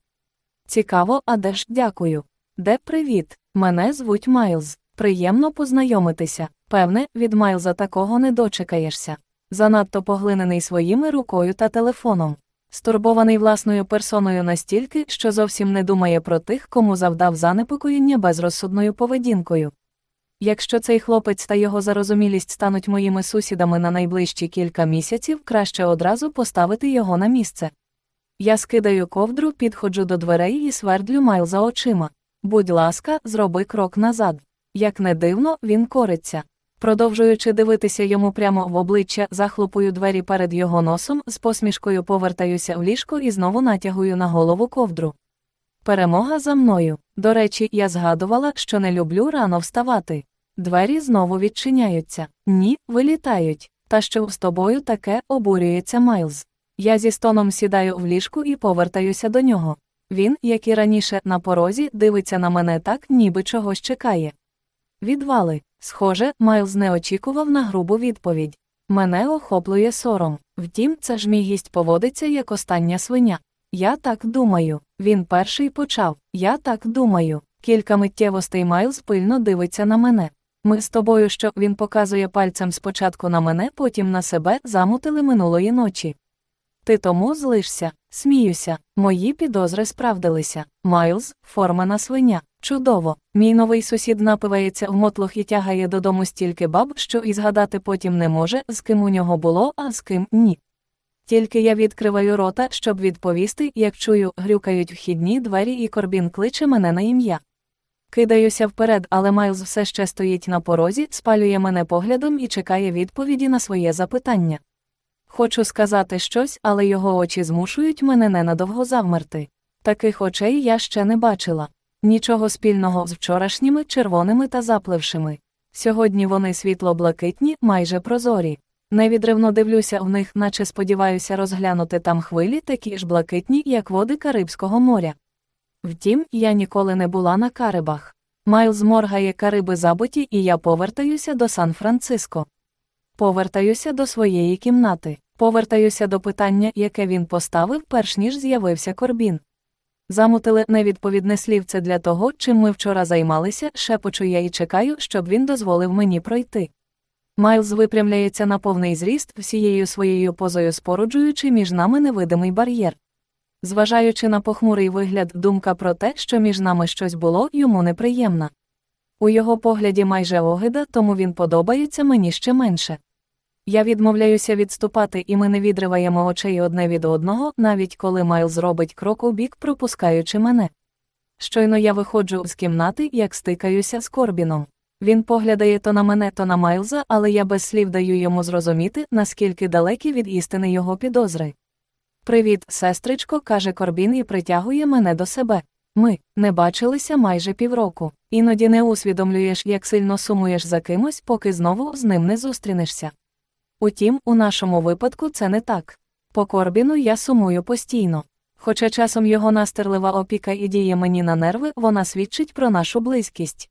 Цікаво, а де ж дякую. Де привіт? Мене звуть Майлз. Приємно познайомитися. Певне, від Майлза такого не дочекаєшся. Занадто поглинений своїми рукою та телефоном. Стурбований власною персоною настільки, що зовсім не думає про тих, кому завдав занепокоєння безрозсудною поведінкою. Якщо цей хлопець та його зарозумілість стануть моїми сусідами на найближчі кілька місяців, краще одразу поставити його на місце. Я скидаю ковдру, підходжу до дверей і свердлю Майлза очима. Будь ласка, зроби крок назад. Як не дивно, він кориться. Продовжуючи дивитися йому прямо в обличчя, захлопую двері перед його носом, з посмішкою повертаюся в ліжко і знову натягую на голову ковдру. Перемога за мною. До речі, я згадувала, що не люблю рано вставати. Двері знову відчиняються. Ні, вилітають. Та що з тобою таке обурюється Майлз. Я зі стоном сідаю в ліжку і повертаюся до нього. Він, як і раніше, на порозі, дивиться на мене так, ніби чогось чекає. Відвали. Схоже, Майлз не очікував на грубу відповідь. Мене охоплює сором. Втім, це ж мій гість поводиться як остання свиня. Я так думаю. Він перший почав. Я так думаю. Кілька миттєвостей Майлз пильно дивиться на мене. Ми з тобою, що він показує пальцем спочатку на мене, потім на себе, замутили минулої ночі. Ти тому злишся, сміюся, мої підозри справдилися. Майлз, формана свиня. Чудово. Мій новий сусід напивається в мотлох і тягає додому стільки баб, що і згадати потім не може, з ким у нього було, а з ким ні. Тільки я відкриваю рота, щоб відповісти, як чую, грюкають вхідні двері, і Корбін кличе мене на ім'я. Кидаюся вперед, але Майлз все ще стоїть на порозі, спалює мене поглядом і чекає відповіді на своє запитання. Хочу сказати щось, але його очі змушують мене ненадовго завмерти. Таких очей я ще не бачила. Нічого спільного з вчорашніми червоними та заплившими. Сьогодні вони світло-блакитні, майже прозорі. Невідривно дивлюся в них, наче сподіваюся розглянути там хвилі, такі ж блакитні, як води Карибського моря. Втім, я ніколи не була на Карибах. Майлз моргає Кариби забуті, і я повертаюся до Сан-Франциско. Повертаюся до своєї кімнати, повертаюся до питання, яке він поставив, перш ніж з'явився Корбін. Замутили невідповідне слівце для того, чим ми вчора займалися, шепочу я і чекаю, щоб він дозволив мені пройти. Майлз випрямляється на повний зріст, всією своєю позою споруджуючи між нами невидимий бар'єр. Зважаючи на похмурий вигляд, думка про те, що між нами щось було, йому неприємна. У його погляді майже огида, тому він подобається мені ще менше. Я відмовляюся відступати, і ми не відриваємо очей одне від одного, навіть коли Майл зробить крок у бік, пропускаючи мене. Щойно я виходжу з кімнати, як стикаюся з Корбіном. Він поглядає то на мене, то на Майлза, але я без слів даю йому зрозуміти, наскільки далекі від істини його підозри. Привіт, сестричко, каже Корбін і притягує мене до себе. Ми не бачилися майже півроку. Іноді не усвідомлюєш, як сильно сумуєш за кимось, поки знову з ним не зустрінешся. Утім, у нашому випадку це не так. По Корбіну я сумую постійно. Хоча часом його настерлива опіка і діє мені на нерви, вона свідчить про нашу близькість.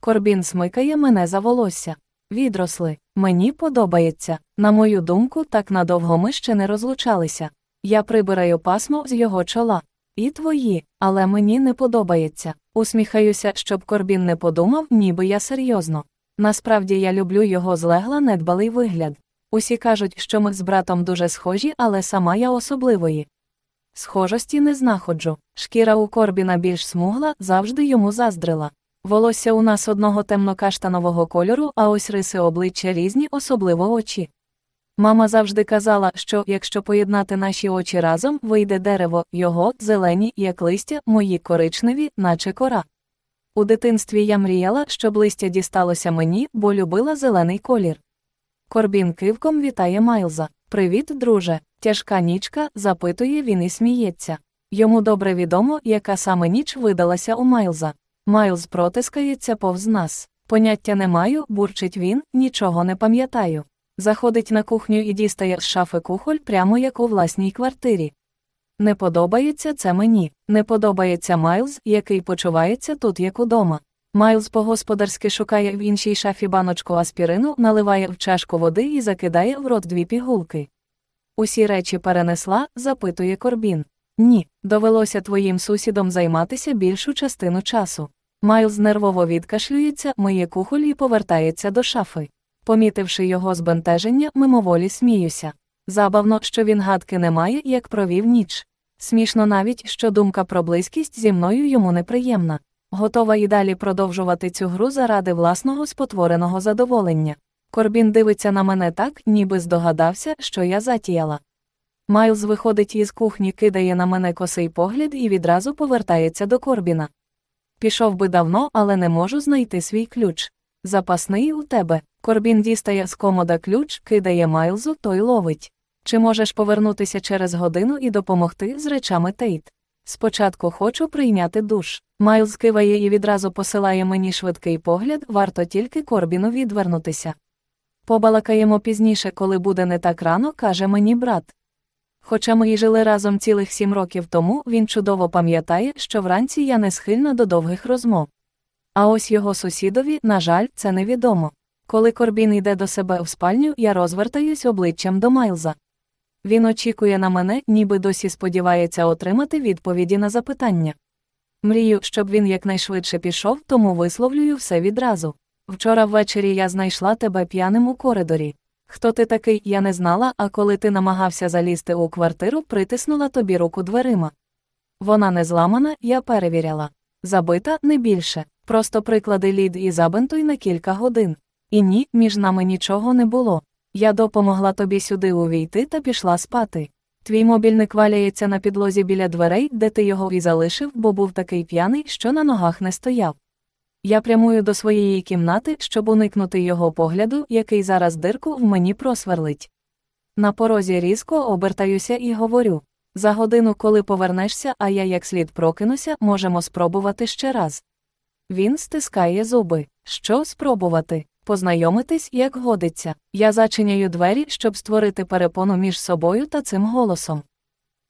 Корбін смикає мене за волосся. Відросли. Мені подобається. На мою думку, так надовго ми ще не розлучалися. Я прибираю пасмо з його чола. І твої, але мені не подобається. Усміхаюся, щоб Корбін не подумав, ніби я серйозно. Насправді я люблю його злегла недбалий вигляд. Усі кажуть, що ми з братом дуже схожі, але сама я особливої. Схожості не знаходжу. Шкіра у Корбіна більш смугла, завжди йому заздрила. Волосся у нас одного темно-каштанового кольору, а ось риси обличчя різні, особливо очі. Мама завжди казала, що якщо поєднати наші очі разом, вийде дерево, його зелені, як листя, мої коричневі, наче кора. У дитинстві я мріяла, щоб листя дісталося мені, бо любила зелений колір. Корбін кивком вітає Майлза. Привіт, друже. Тяжка нічка, запитує він і сміється. Йому добре відомо, яка саме ніч видалася у Майлза. Майлз протискається повз нас. Поняття не маю, бурчить він, нічого не пам'ятаю. Заходить на кухню і дістає з шафи кухоль прямо як у власній квартирі. Не подобається це мені, не подобається Майлз, який почувається тут як удома. Майлз по-господарськи шукає в іншій шафі баночку аспірину, наливає в чашку води і закидає в рот дві пігулки. Усі речі перенесла, запитує Корбін. Ні, довелося твоїм сусідом займатися більшу частину часу. Майлз нервово відкашлюється, миє кухоль і повертається до шафи. Помітивши його збентеження, мимоволі сміюся. Забавно, що він гадки не має, як провів ніч. Смішно навіть, що думка про близькість зі мною йому неприємна. Готова і далі продовжувати цю гру заради власного спотвореного задоволення. Корбін дивиться на мене так, ніби здогадався, що я затіяла. Майлз виходить із кухні, кидає на мене косий погляд і відразу повертається до Корбіна. Пішов би давно, але не можу знайти свій ключ. Запасний у тебе. Корбін дістає з комода ключ, кидає Майлзу, той ловить. Чи можеш повернутися через годину і допомогти з речами Тейт? Спочатку хочу прийняти душ. Майлз киває і відразу посилає мені швидкий погляд, варто тільки Корбіну відвернутися. Побалакаємо пізніше, коли буде не так рано, каже мені брат. Хоча ми й жили разом цілих сім років тому, він чудово пам'ятає, що вранці я не схильна до довгих розмов. А ось його сусідові, на жаль, це невідомо. Коли Корбін йде до себе в спальню, я розвертаюсь обличчям до Майлза. Він очікує на мене, ніби досі сподівається отримати відповіді на запитання. Мрію, щоб він якнайшвидше пішов, тому висловлюю все відразу. Вчора ввечері я знайшла тебе п'яним у коридорі. Хто ти такий, я не знала, а коли ти намагався залізти у квартиру, притиснула тобі руку дверима. Вона не зламана, я перевіряла. Забита не більше. Просто приклади лід і забинтуй на кілька годин. І ні, між нами нічого не було. Я допомогла тобі сюди увійти та пішла спати. Твій мобільник валяється на підлозі біля дверей, де ти його і залишив, бо був такий п'яний, що на ногах не стояв. Я прямую до своєї кімнати, щоб уникнути його погляду, який зараз дирку в мені просверлить. На порозі різко обертаюся і говорю за годину, коли повернешся, а я як слід прокинуся, можемо спробувати ще раз. Він стискає зуби. Що спробувати? Познайомитись, як годиться. Я зачиняю двері, щоб створити перепону між собою та цим голосом.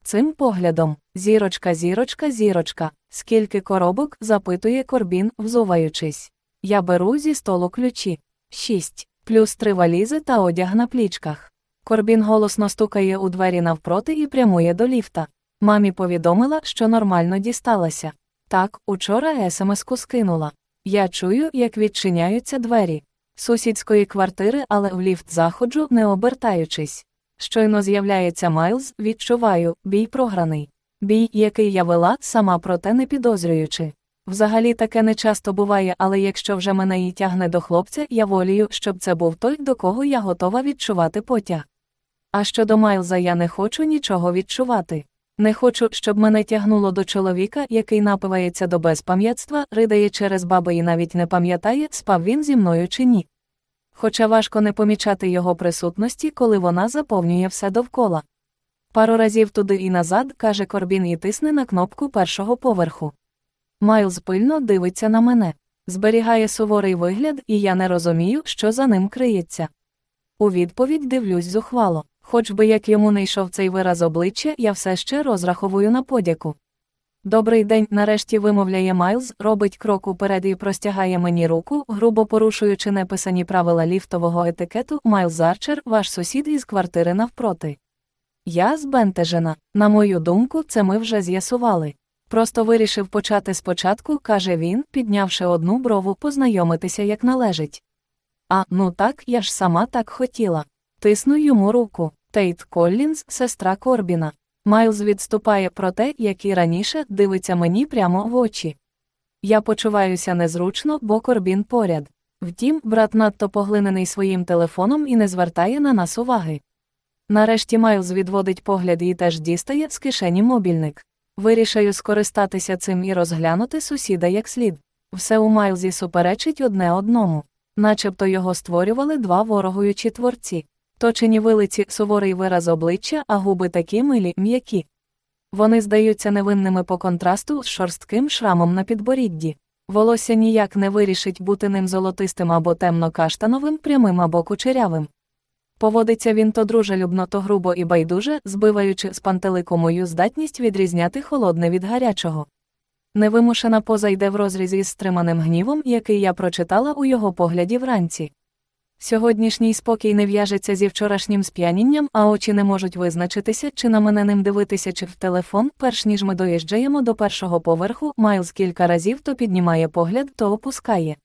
Цим поглядом, зірочка, зірочка, зірочка, скільки коробок, запитує Корбін, взуваючись. Я беру зі столу ключі. Шість, плюс три валізи та одяг на плічках. Корбін голосно стукає у двері навпроти і прямує до ліфта. Мамі повідомила, що нормально дісталася. Так, учора смс-ку скинула. Я чую, як відчиняються двері. Сусідської квартири, але в ліфт заходжу, не обертаючись. Щойно з'являється Майлз, відчуваю, бій програний. Бій, який я вела, сама проте не підозрюючи. Взагалі таке не часто буває, але якщо вже мене і тягне до хлопця, я волію, щоб це був той, до кого я готова відчувати потяг. А щодо Майлза я не хочу нічого відчувати. Не хочу, щоб мене тягнуло до чоловіка, який напивається до безпам'ятства, ридає через баби і навіть не пам'ятає, спав він зі мною чи ні. Хоча важко не помічати його присутності, коли вона заповнює все довкола. Пару разів туди і назад, каже Корбін і тисне на кнопку першого поверху. Майлз пильно дивиться на мене, зберігає суворий вигляд, і я не розумію, що за ним криється. У відповідь дивлюсь зухвало. Хоч би як йому не йшов цей вираз обличчя, я все ще розраховую на подяку. Добрий день, нарешті вимовляє Майлз, робить крок уперед і простягає мені руку, грубо порушуючи неписані правила ліфтового етикету, Майлз Арчер, ваш сусід із квартири навпроти. Я збентежена. На мою думку, це ми вже з'ясували. Просто вирішив почати спочатку, каже він, піднявши одну брову, познайомитися як належить. А, ну так, я ж сама так хотіла. Тисну йому руку. Тейт Коллінз, сестра Корбіна. Майлз відступає про те, як і раніше, дивиться мені прямо в очі. Я почуваюся незручно, бо Корбін поряд. Втім, брат надто поглинений своїм телефоном і не звертає на нас уваги. Нарешті Майлз відводить погляд і теж дістає з кишені мобільник. Вирішаю скористатися цим і розглянути сусіда як слід. Все у Майлзі суперечить одне одному, начебто його створювали два ворогуючі творці. Точені вилиці суворий вираз обличчя, а губи такі милі, м'які. Вони здаються невинними по контрасту з шорстким шрамом на підборідді. Волосся ніяк не вирішить бути ним золотистим або темно-каштановим, прямим або кучерявим. Поводиться він то дружелюбно, то грубо і байдуже, збиваючи з пантелику мою здатність відрізняти холодне від гарячого. Невимушена поза йде в розрізі із стриманим гнівом, який я прочитала у його погляді вранці. Сьогоднішній спокій не в'яжеться зі вчорашнім сп'янінням, а очі не можуть визначитися, чи на мене ним дивитися, чи в телефон, перш ніж ми доїжджаємо до першого поверху, Майлз кілька разів то піднімає погляд, то опускає.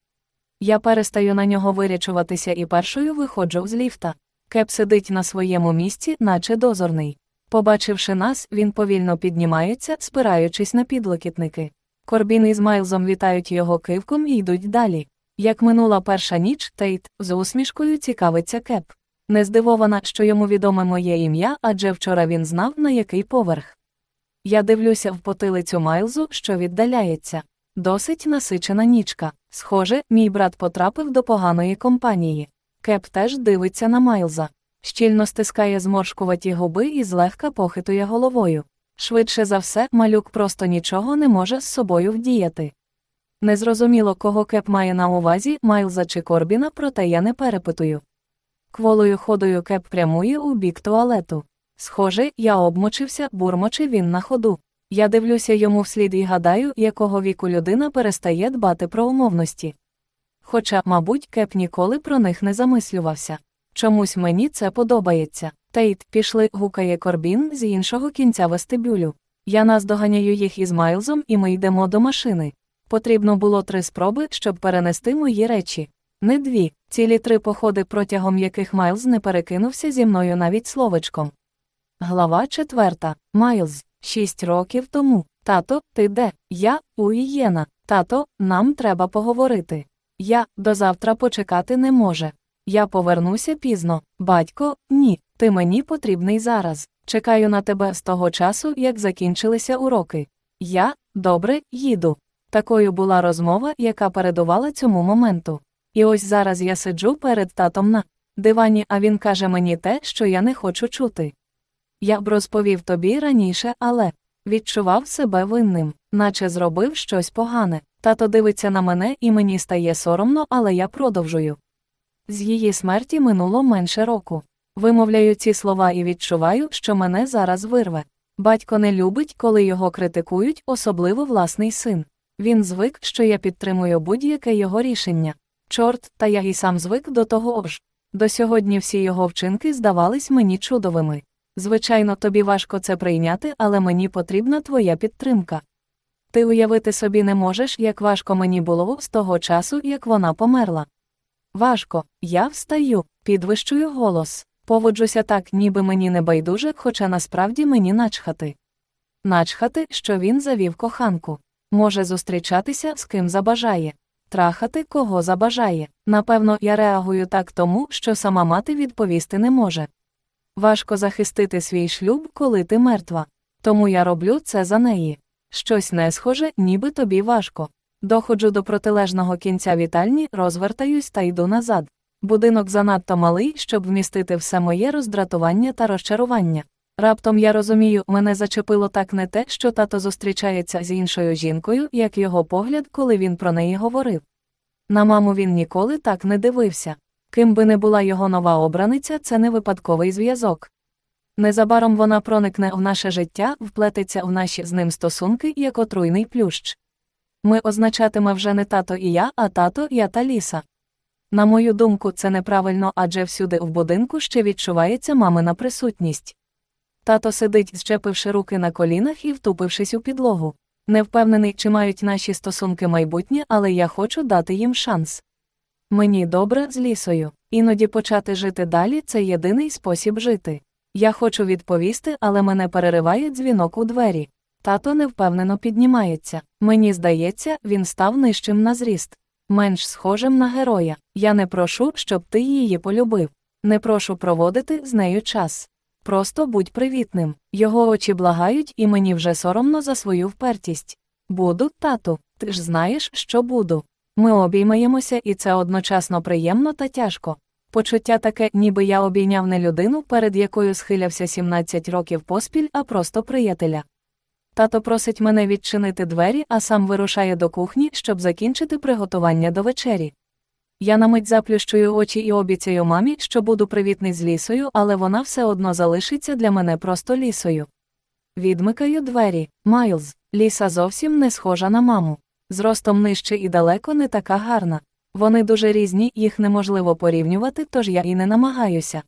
Я перестаю на нього вирячуватися і першою виходжу з ліфта. Кеп сидить на своєму місці, наче дозорний. Побачивши нас, він повільно піднімається, спираючись на підлокітники. Корбін із Майлзом вітають його кивком і йдуть далі. Як минула перша ніч, Тейт з усмішкою цікавиться кеп. Не здивована, що йому відоме моє ім'я, адже вчора він знав, на який поверх. Я дивлюся в потилицю Майлзу, що віддаляється. Досить насичена нічка. Схоже, мій брат потрапив до поганої компанії. Кеп теж дивиться на Майлза. Щільно стискає зморшкуваті губи і злегка похитує головою. Швидше за все, малюк просто нічого не може з собою вдіяти. Незрозуміло, кого кеп має на увазі, Майлза чи Корбіна, проте я не перепитую. Кволою ходою кеп прямує у бік туалету. Схоже, я обмочився, бурмочи він на ходу. Я дивлюся йому вслід і гадаю, якого віку людина перестає дбати про умовності. Хоча, мабуть, кеп ніколи про них не замислювався. Чомусь мені це подобається. Тейт, пішли, гукає Корбін з іншого кінця вестибюлю. Я наздоганяю їх із Майлзом, і ми йдемо до машини. Потрібно було три спроби, щоб перенести мої речі. Не дві, цілі три походи, протягом яких Майлз не перекинувся зі мною навіть словечком. Глава четверта. Майлз. Шість років тому. Тато, ти де? Я у Ієна. Тато, нам треба поговорити. Я до завтра почекати не може. Я повернуся пізно. Батько, ні, ти мені потрібний зараз. Чекаю на тебе з того часу, як закінчилися уроки. Я, добре, їду. Такою була розмова, яка передувала цьому моменту. І ось зараз я сиджу перед татом на дивані, а він каже мені те, що я не хочу чути. Я б розповів тобі раніше, але відчував себе винним, наче зробив щось погане. Тато дивиться на мене і мені стає соромно, але я продовжую. З її смерті минуло менше року. Вимовляю ці слова і відчуваю, що мене зараз вирве. Батько не любить, коли його критикують, особливо власний син. Він звик, що я підтримую будь-яке його рішення. Чорт, та я й сам звик до того ж. До сьогодні всі його вчинки здавались мені чудовими. Звичайно, тобі важко це прийняти, але мені потрібна твоя підтримка. Ти уявити собі не можеш, як важко мені було з того часу, як вона померла. Важко, я встаю, підвищую голос, поводжуся так, ніби мені не байдуже, хоча насправді мені начхати. Начхати, що він завів коханку. Може зустрічатися з ким забажає, трахати кого забажає. Напевно, я реагую так тому, що сама мати відповісти не може. Важко захистити свій шлюб, коли ти мертва. Тому я роблю це за неї. Щось не схоже, ніби тобі важко. Доходжу до протилежного кінця вітальні, розвертаюсь та йду назад. Будинок занадто малий, щоб вмістити все моє роздратування та розчарування. Раптом я розумію, мене зачепило так не те, що тато зустрічається з іншою жінкою, як його погляд, коли він про неї говорив. На маму він ніколи так не дивився. Ким би не була його нова обраниця, це не випадковий зв'язок. Незабаром вона проникне в наше життя, вплететься в наші з ним стосунки як отруйний плющ. Ми означатиме вже не тато і я, а тато, я та ліса. На мою думку, це неправильно, адже всюди в будинку ще відчувається мамина присутність. Тато сидить, зчепивши руки на колінах і втупившись у підлогу. Не впевнений, чи мають наші стосунки майбутнє, але я хочу дати їм шанс. Мені добре з лісою. Іноді почати жити далі це єдиний спосіб жити. Я хочу відповісти, але мене перериває дзвінок у двері. Тато невпевнено піднімається. Мені здається, він став нижчим на зріст. Менш схожим на героя. Я не прошу, щоб ти її полюбив. Не прошу проводити з нею час. Просто будь привітним. Його очі благають, і мені вже соромно за свою впертість. Буду, тату, ти ж знаєш, що буду. Ми обіймаємося, і це одночасно приємно та тяжко. Почуття таке, ніби я обійняв не людину, перед якою схилявся 17 років поспіль, а просто приятеля. Тато просить мене відчинити двері, а сам вирушає до кухні, щоб закінчити приготування до вечері. Я на мить заплющую очі і обіцяю мамі, що буду привітний з лісою, але вона все одно залишиться для мене просто лісою. Відмикаю двері. Майлз, ліса зовсім не схожа на маму. Зростом нижче і далеко не така гарна. Вони дуже різні, їх неможливо порівнювати, тож я і не намагаюся.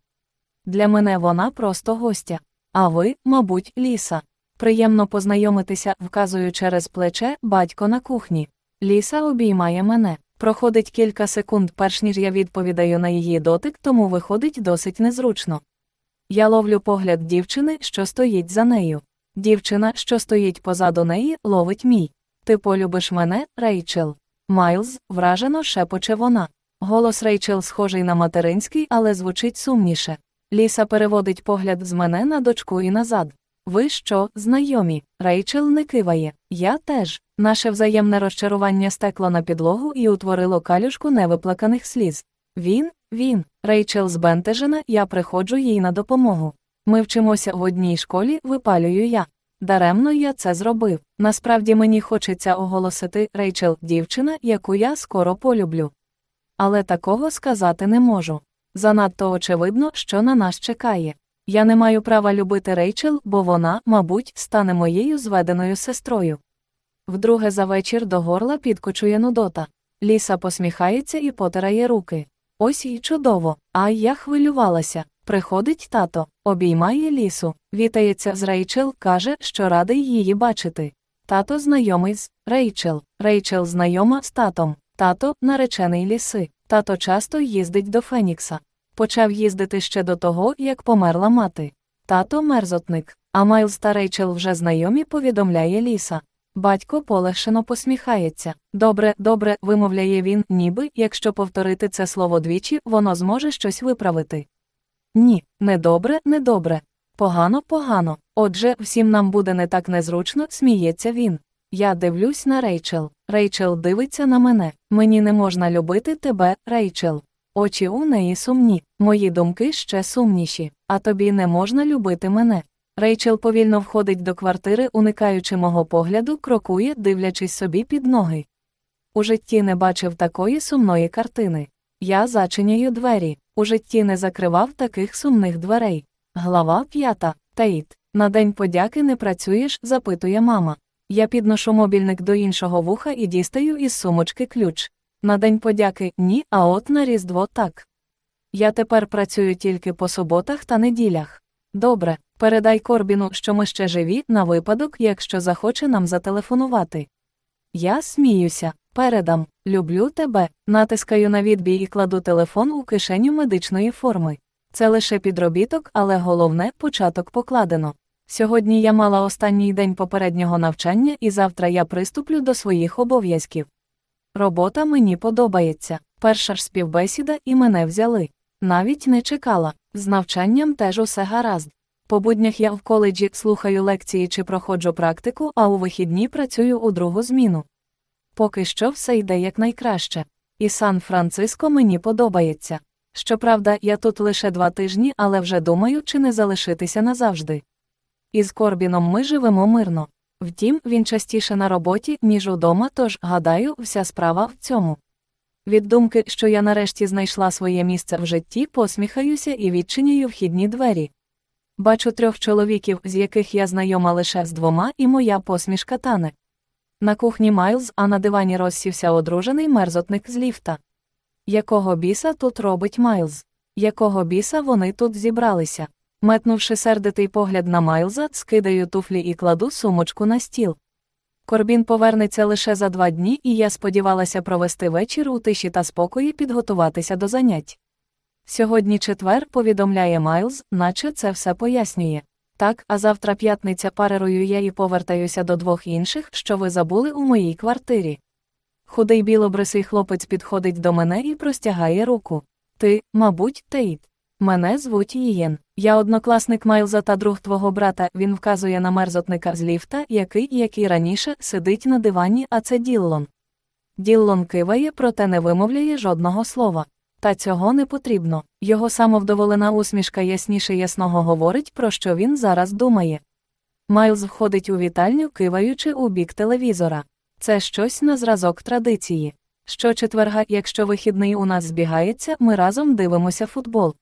Для мене вона просто гостя. А ви, мабуть, ліса. Приємно познайомитися, вказую через плече батько на кухні. Ліса обіймає мене. Проходить кілька секунд, перш ніж я відповідаю на її дотик, тому виходить досить незручно. Я ловлю погляд дівчини, що стоїть за нею. Дівчина, що стоїть позаду неї, ловить мій. Ти полюбиш мене, Рейчел. Майлз, вражено шепоче вона. Голос Рейчел схожий на материнський, але звучить сумніше. Ліса переводить погляд з мене на дочку і назад. Ви що, знайомі? Рейчел не киває. Я теж. Наше взаємне розчарування стекло на підлогу і утворило калюшку невиплаканих сліз. Він, він, Рейчел збентежена, я приходжу їй на допомогу. Ми вчимося в одній школі, випалюю я. Даремно я це зробив. Насправді мені хочеться оголосити Рейчел дівчина, яку я скоро полюблю. Але такого сказати не можу. Занадто очевидно, що на нас чекає. Я не маю права любити Рейчел, бо вона, мабуть, стане моєю зведеною сестрою. Вдруге за вечір до горла підкочує Нудота. Ліса посміхається і потирає руки. Ось і чудово, а я хвилювалася. Приходить тато, обіймає лісу, вітається з Рейчел, каже, що радий її бачити. Тато знайомий з Рейчел, Рейчел знайома з татом, тато наречений ліси. Тато часто їздить до Фенікса. Почав їздити ще до того, як померла мати. Тато мерзотник, а Майлз та Рейчел вже знайомі, повідомляє ліса. Батько полегшено посміхається. Добре, добре, вимовляє він, ніби, якщо повторити це слово двічі, воно зможе щось виправити. Ні, недобре, недобре. Погано, погано. Отже, всім нам буде не так незручно, сміється він. Я дивлюсь на Рейчел. Рейчел дивиться на мене. Мені не можна любити тебе, Рейчел. Очі у неї сумні, мої думки ще сумніші, а тобі не можна любити мене. Рейчел повільно входить до квартири, уникаючи мого погляду, крокує, дивлячись собі під ноги. У житті не бачив такої сумної картини. Я зачиняю двері. У житті не закривав таких сумних дверей. Глава п'ята. Таїт. На день подяки не працюєш, запитує мама. Я підношу мобільник до іншого вуха і дістаю із сумочки ключ. На день подяки ні, а от на Різдво так. Я тепер працюю тільки по суботах та неділях. Добре, передай Корбіну, що ми ще живі, на випадок, якщо захоче нам зателефонувати. Я сміюся, передам, люблю тебе, натискаю на відбій і кладу телефон у кишеню медичної форми. Це лише підробіток, але головне початок покладено. Сьогодні я мала останній день попереднього навчання і завтра я приступлю до своїх обов'язків. Робота мені подобається. Перша ж співбесіда і мене взяли. Навіть не чекала. З навчанням теж усе гаразд. По буднях я в коледжі слухаю лекції чи проходжу практику, а у вихідні працюю у другу зміну. Поки що все йде якнайкраще. І Сан-Франциско мені подобається. Щоправда, я тут лише два тижні, але вже думаю, чи не залишитися назавжди. Із Корбіном ми живемо мирно. Втім, він частіше на роботі, ніж удома, тож, гадаю, вся справа в цьому. Від думки, що я нарешті знайшла своє місце в житті, посміхаюся і відчиняю вхідні двері. Бачу трьох чоловіків, з яких я знайома лише з двома, і моя посмішка тане. На кухні Майлз, а на дивані розсівся одружений мерзотник з ліфта. Якого біса тут робить Майлз? Якого біса вони тут зібралися? Метнувши сердитий погляд на Майлза, скидаю туфлі і кладу сумочку на стіл. Корбін повернеться лише за два дні, і я сподівалася провести вечір у тиші та спокої підготуватися до занять. Сьогодні четвер, повідомляє Майлз, наче це все пояснює. Так, а завтра п'ятниця парерую я і повертаюся до двох інших, що ви забули у моїй квартирі. Худий білобрисий хлопець підходить до мене і простягає руку. Ти, мабуть, Тейт. Мене звуть Ієн. Я однокласник Майлза та друг твого брата, він вказує на мерзотника з ліфта, який, як і раніше, сидить на дивані, а це Діллон. Діллон киває, проте не вимовляє жодного слова. Та цього не потрібно. Його самовдоволена усмішка ясніше ясного говорить, про що він зараз думає. Майлз входить у вітальню, киваючи у бік телевізора. Це щось на зразок традиції. Щочетверга, якщо вихідний у нас збігається, ми разом дивимося футбол.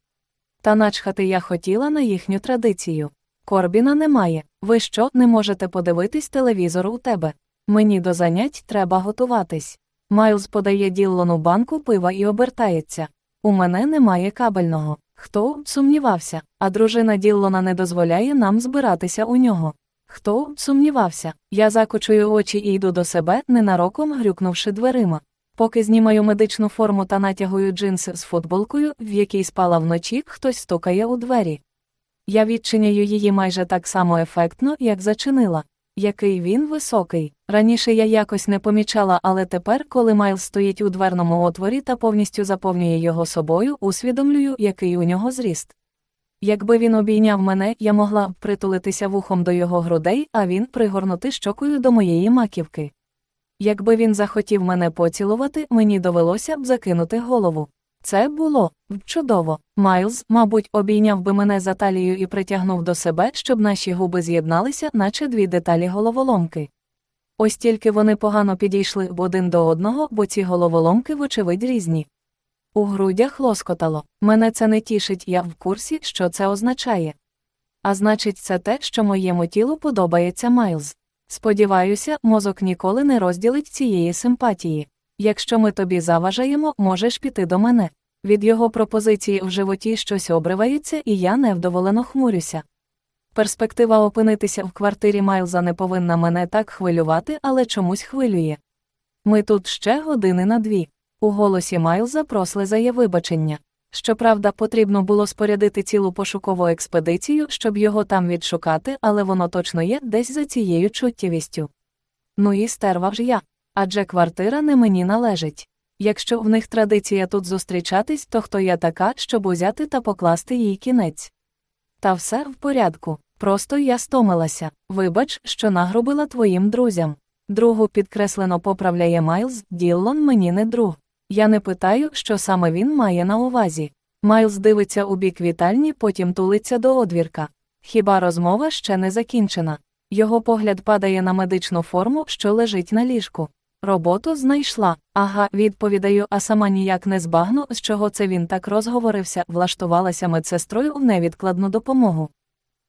Та начхати я хотіла на їхню традицію. Корбіна немає. Ви що, не можете подивитись телевізор у тебе? Мені до занять треба готуватись. Майлз подає Діллону банку пива і обертається. У мене немає кабельного. Хто сумнівався, а дружина Діллона не дозволяє нам збиратися у нього. Хто сумнівався, я закочую очі і йду до себе, ненароком грюкнувши дверима. Поки знімаю медичну форму та натягую джинси з футболкою, в якій спала вночі, хтось стукає у двері. Я відчиняю її майже так само ефектно, як зачинила. Який він високий. Раніше я якось не помічала, але тепер, коли Майл стоїть у дверному отворі та повністю заповнює його собою, усвідомлюю, який у нього зріст. Якби він обійняв мене, я могла б притулитися вухом до його грудей, а він пригорнути щокою до моєї маківки. Якби він захотів мене поцілувати, мені довелося б закинути голову. Це було б чудово. Майлз, мабуть, обійняв би мене за талію і притягнув до себе, щоб наші губи з'єдналися, наче дві деталі головоломки. Ось тільки вони погано підійшли б один до одного, бо ці головоломки, вочевидь, різні. У грудях лоскотало. Мене це не тішить, я в курсі, що це означає. А значить, це те, що моєму тілу подобається Майлз. Сподіваюся, мозок ніколи не розділить цієї симпатії. Якщо ми тобі заважаємо, можеш піти до мене. Від його пропозиції в животі щось обривається, і я невдоволено хмурюся. Перспектива опинитися в квартирі Майлза не повинна мене так хвилювати, але чомусь хвилює. Ми тут ще години на дві. У голосі Майлза прослизає вибачення. Щоправда, потрібно було спорядити цілу пошукову експедицію, щоб його там відшукати, але воно точно є десь за цією чуттєвістю. Ну і стерва ж я. Адже квартира не мені належить. Якщо в них традиція тут зустрічатись, то хто я така, щоб узяти та покласти їй кінець? Та все в порядку. Просто я стомилася. Вибач, що нагрубила твоїм друзям. Другу підкреслено поправляє Майлз, Діллон мені не друг. Я не питаю, що саме він має на увазі. Майлз дивиться у бік вітальні, потім тулиться до одвірка. Хіба розмова ще не закінчена? Його погляд падає на медичну форму, що лежить на ліжку. Роботу знайшла. Ага, відповідаю, а сама ніяк не збагну, з чого це він так розговорився, влаштувалася медсестрою в невідкладну допомогу.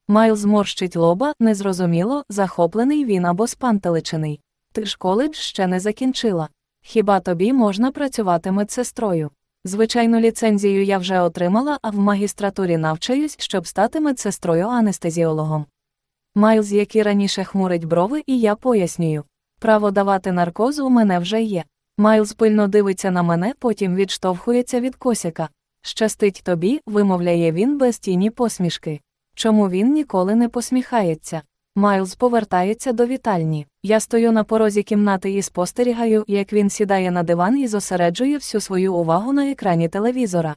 Майлз морщить лоба, незрозуміло, захоплений він або спантеличений. Ти ж коледж ще не закінчила. Хіба тобі можна працювати медсестрою? Звичайну ліцензію я вже отримала, а в магістратурі навчаюсь, щоб стати медсестрою анестезіологом. Майлз, який раніше хмурить брови, і я пояснюю. Право давати наркоз у мене вже є. Майлз пильно дивиться на мене, потім відштовхується від косяка. Щастить тобі, вимовляє він без тіні посмішки. Чому він ніколи не посміхається? Майлз повертається до вітальні. Я стою на порозі кімнати і спостерігаю, як він сідає на диван і зосереджує всю свою увагу на екрані телевізора.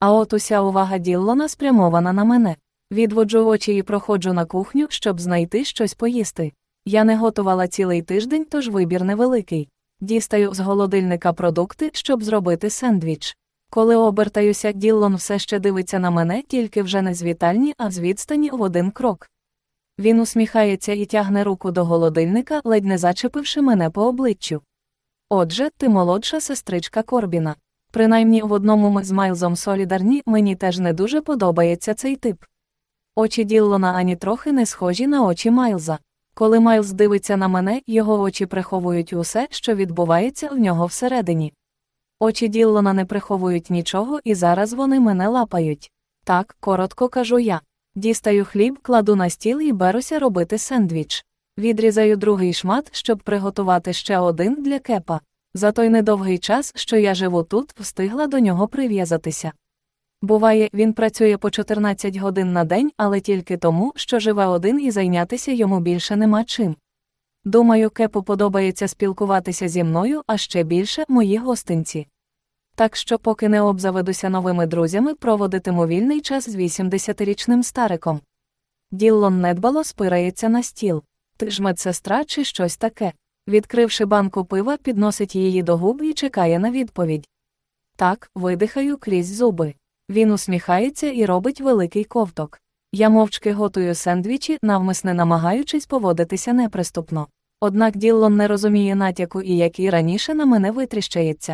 А от уся увага Діллона спрямована на мене. Відводжу очі і проходжу на кухню, щоб знайти щось поїсти. Я не готувала цілий тиждень, тож вибір невеликий. Дістаю з голодильника продукти, щоб зробити сендвіч. Коли обертаюся, Діллон все ще дивиться на мене, тільки вже не з вітальні, а з відстані в один крок. Він усміхається і тягне руку до голодильника, ледь не зачепивши мене по обличчю. Отже, ти молодша сестричка Корбіна. Принаймні в одному ми з Майлзом солідарні, мені теж не дуже подобається цей тип. Очі Діллона ані трохи не схожі на очі Майлза. Коли Майлз дивиться на мене, його очі приховують усе, що відбувається в нього всередині. Очі Діллона не приховують нічого, і зараз вони мене лапають. Так, коротко кажу я. Дістаю хліб, кладу на стіл і беруся робити сендвіч. Відрізаю другий шмат, щоб приготувати ще один для кепа. За той недовгий час, що я живу тут, встигла до нього прив'язатися. Буває, він працює по 14 годин на день, але тільки тому, що живе один і зайнятися йому більше нема чим. Думаю, кепу подобається спілкуватися зі мною, а ще більше мої гостинці. Так що, поки не обзаведуся новими друзями, проводитиму вільний час з 80-річним стариком. Діллон недбало спирається на стіл. Ти ж медсестра чи щось таке. Відкривши банку пива, підносить її до губ і чекає на відповідь. Так, видихаю крізь зуби. Він усміхається і робить великий ковток. Я мовчки готую сендвічі, навмисне намагаючись поводитися неприступно. Однак Діллон не розуміє натяку і який раніше на мене витріщається.